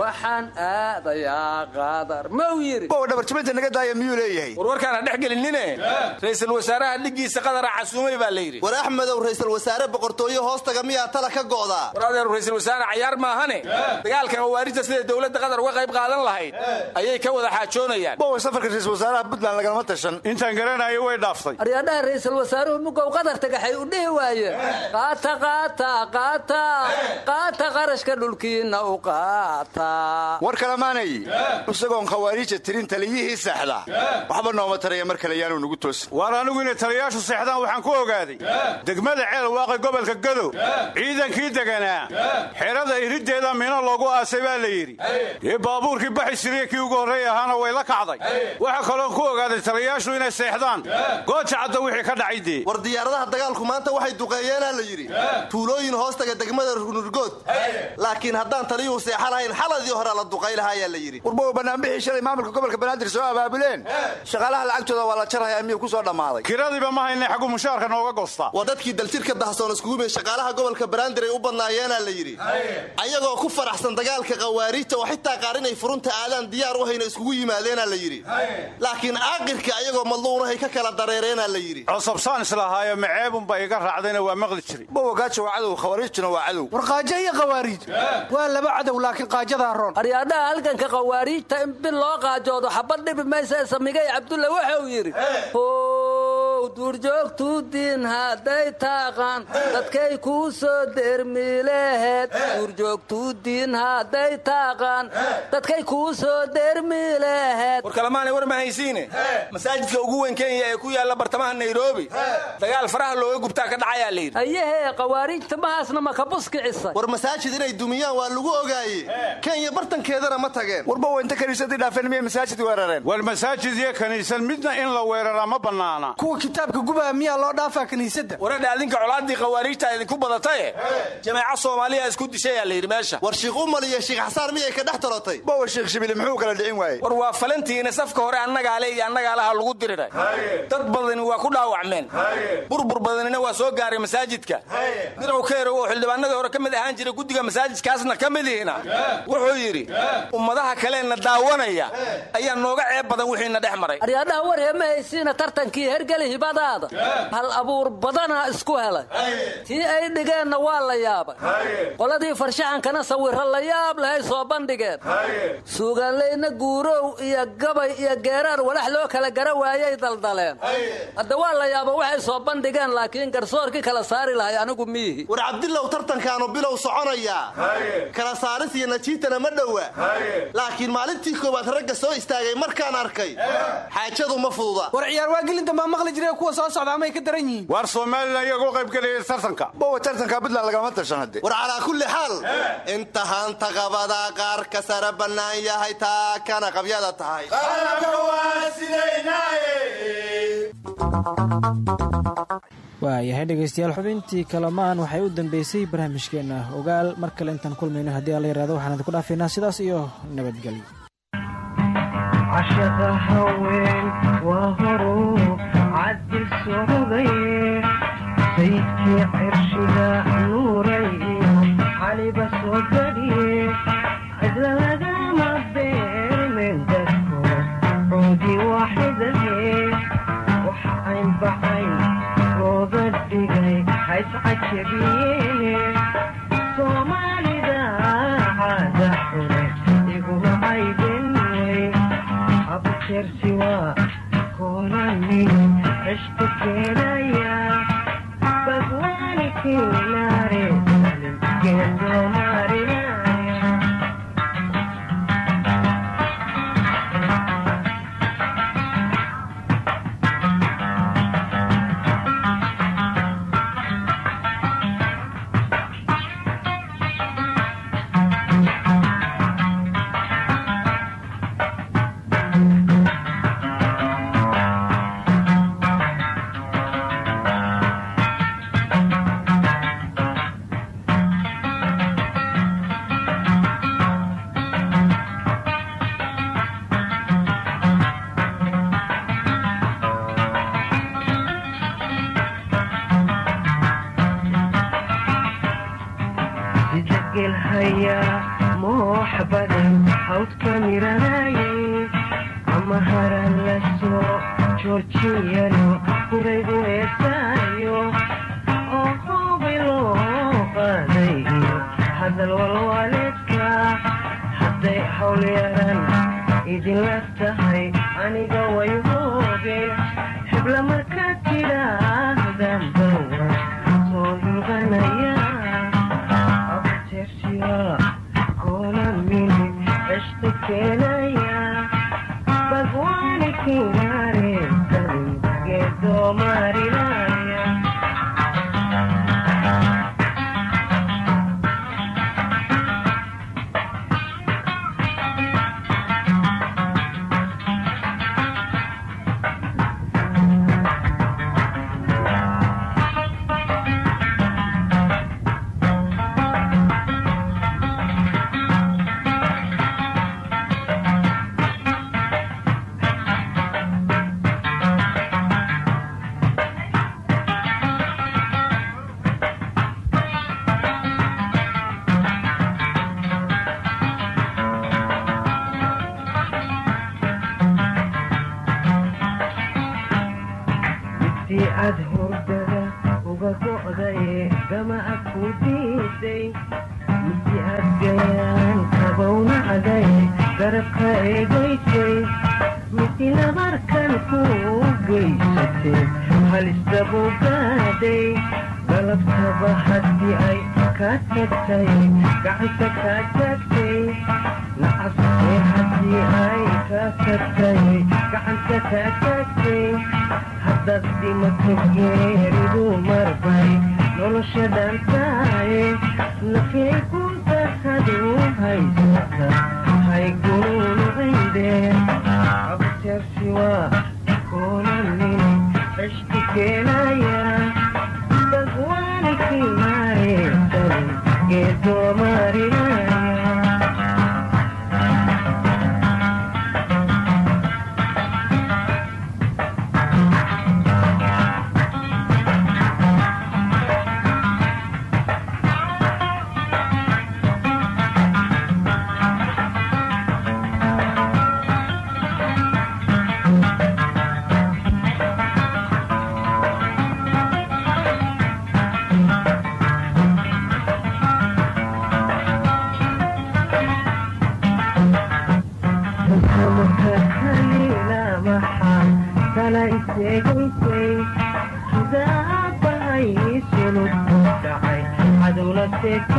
Waxaan aadayaa qadar mau yidhi bow dhabarjabinta naga daaya miyuu leeyahay? War warkaan ha dhex gelinine ra'iisul wasaaraha dhiggiisa qadara casuumay baa la yidhi. War axmedow ra'iisul wasaare boqortooyo hoostaga miyaa tala ka go'daa? War adeeru ra'iisul wasaare cayaar maahane. Dagaalkan khawaarijta siday dowladda qatar uga qayb qaadan lahayd ayay ka wada xaajoonayaan wasaaraha puntland lagalama tashan. Intaan garanayo way dhaaftay. Aryaadhaha ra'iisul wasaaruhu mugow qadar tagaxay u dhihi waayeen qaata qaata qaata. Qaata qarashka dhulkiinna u qaata. War kalamaanay isagoon khawaariija tirin taliyihii seexda. Waxba nooma taraya mar kale yaanu nugu toosin. Waar anigu inay taliyayaashu seexdaan waxaan ku ogaaday. Degmada ceel waaqi gobolka gadow. Ciidankii deganaa xerada iriddeeda mina loogu aasay baa la yidhi. Dee baabuurkii baxi siriya kii ugu horreey ahaana way la kacday. Waxaa kaloon ku ogaaday taliyayaashu inay seexdaan. Gooja cadda wixii ka dhacay dee war diyaaradaha dagaalku maanta waxay duqeeyeenaa la yidhi. Tuulooyin hoostaga degmada runurgood. Laakiin haddaan taliyuhu seexa lahayn xaladii hore la duqay lahayaa la yidhi. Warbow banaanbixii shalay maamulka gobolka banaadir soo abaabuleen. Shaqaalaha lacagtooda waa la jarhayaa miyuu ku soo dhammaaday? Kiradiiba ma haynay xaggu mushaarka nooga goostaa waa dadkii daljirka dahsoon iskugume shaqaalaha gobolka banaadir ay u badnaayeenaa la yidhi. Ayagoo ku faraxsan dagaalka khawaariijta oo xitaa qaar inay furunta aadaan diyaar u hayna iskugu yimaadeenaa la yidhi. Laakiin aaqirka ayagoo madluunahay ka kala dareereenaa la yidhi. Cosabsaan islahaayo maceebunba iga raacdayna waa maqli jiray bowagaajo waa cadow khawaariijtuna waa cadow. War qaajo iyo khawaariij. Waa laba cadow laakiin qaajadaa roon. Aryaadhaha halganka khawaariijta in bil loo qaajoodo xabad dhibi maysa samigay cabdulla wuxuu yidhi how duurjoogtuu diin hadday taaqaan. Dadkay kuu soo dermiileheed duurjoogtuu diin hadday taaqaan. Dadkay kuu soo dermiileheed war kalemaanay war ma haysiine? Masaajidka ugu weyn kenya ee ku yaalla bartamaha nairobi. Dagaal faraha looga gubtaa ka dhacayaa la yidhi. Hayehee khawaariijta mahaasna ma ka buskicisay? War masaajid inay dumiyaan waa lagu ogaaye. Kenya bartankeedana ma tageen. Warba waynta kaniisadii dhaafeen miyay masaajid weerareen? War masaajid iyo kaniisad midna in la weeraraa ma bannaana. Kuwa kitaabka gubaa miyaa loo dhaafaa kiniisadda waradha adinka colaaddii khawaariijta idinku badataye jamaaca soomaaliya isku dishayaa la yidhi meesha. War shiikh umal iyo shiikh miyay ka dhex talotay bowa shiikh shibili muxuu kala dhicin waaye war waa falantiina safka hore annagaale iyo annagaalaha lagu diriray. Dad badani waa ku dhaawacmeen. Burbur badanina waa soo gaaray masaajidka. Dirow keero oo xildhibaanadii hore ka mid ahaan jiray guddiga masaajidkaasna ka wuxuu yidhi ummadaha kalena daawanaya ayaa nooga ceeb badan wixiina dhex maray. Aryaadhaha ma haysiina tartankii hergeli hibadaada hal abuur badanaa isku helay tii ay dhigeenna waa la yaabay qoladii farshaxankana sawirro la yaab lahay soo bandhigeen. Suugaanlayna guurow iyo gabay iyo geeraar walax loo kala gara waayay daldaleen. Hadda waa la yaaba waxay soo bandhigeen laakiin garsoorkii kala saari lahay anigu miihi. War cabdilow tartankaanu bilow soconayaa. Kala saaris iyo najiitana ma dhowa laakiin maalintii koowaad ragga soo istaagay markaan arkay. Xaajadu ma fududa war ciyaar waa gelinta maa maqli jire kuwa soo socda amay ka daran yihiin? Waar somalilan iyagoo qaybgelaya tartanka? Bowa tartanka puntland lagama tashan hadde war calaa kulli xaal. Inta haanta qabada qaar ka sara bannaan yahay taa kana qabyada tahay. Waayahay dhegaystayaal xubintii kalamaan waxay u dambeysay barnaamijkeenna. Ogaal mar kale intaan kulmayno haddii alla yaraado waxaan idinku dhaafaynaa sidaas iyo nabadgelyo oday saydkii cirshida nuuray iyo caliba soo gadhiye cidla lagama beermen dadko coodii waaxidahe waxaanbacay gooba dhigay hayscajabie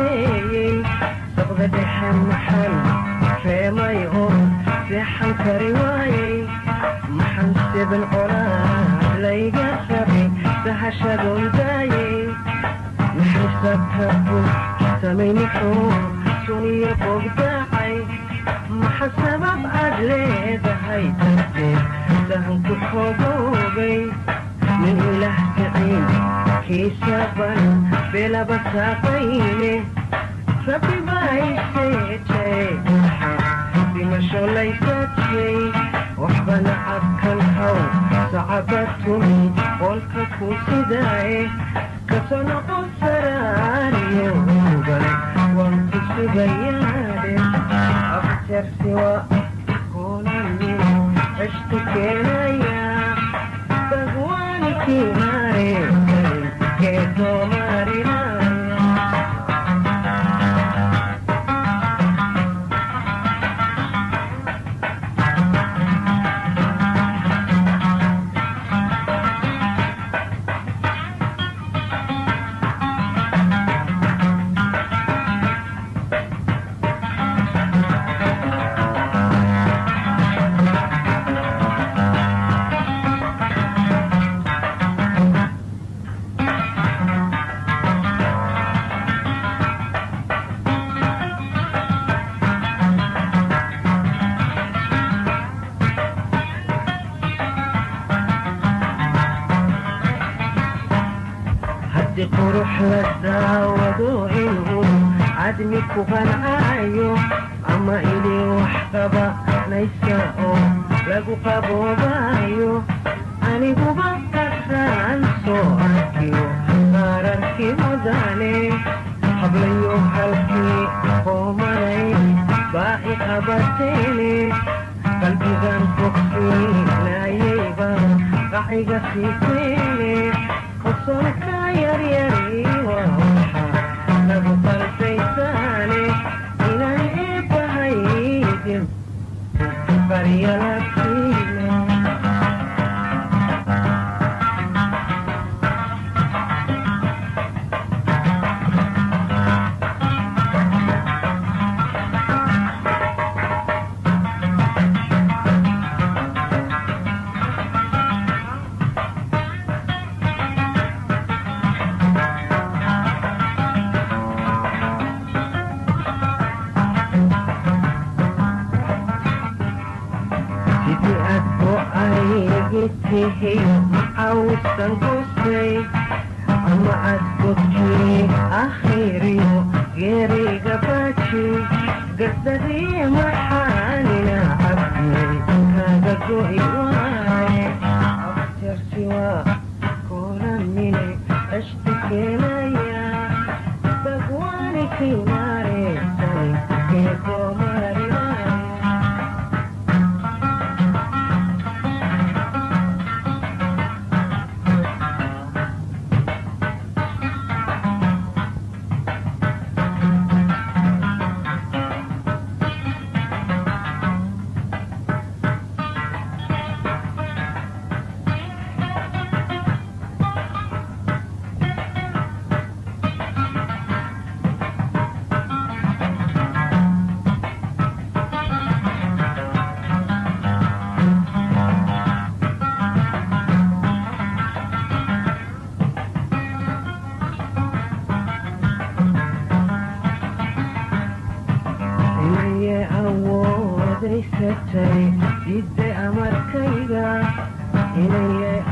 sameeyey dabda dhexe maxan reemay oo seexan kari waayey maxan seban colaad layga rabay sahashadoon daayey maxay sabtabu samaynixoo suniyo bogdaacay maxa sabab aad leedahay darteed sahan ku kodoogay min ilaah kiciin beelabasaqayne rabibayseetay dimasho laysatiyey waxbana cabkalhaw sacabatumi qolka ku sidaaye ka soo noqon saraariyo ugale waan ku sugayaade abtersiwa kulanimo ceshtu keenaya bagwaani kimaare के सोमरिना rasmi ku qancaayo ama inay wax qabanaysa oo lagu qaboobayo aniguba kadraan soo arkiyo qaararkii mudane hablayo halkii qoomanay baaci qabatayne qalbigan fogsiinayayba qaxiga siitayne qosolka yaryari variola ahayn ausan gustay ama aad maxaanina cabdiyay kaaga go'yo Ini, ini,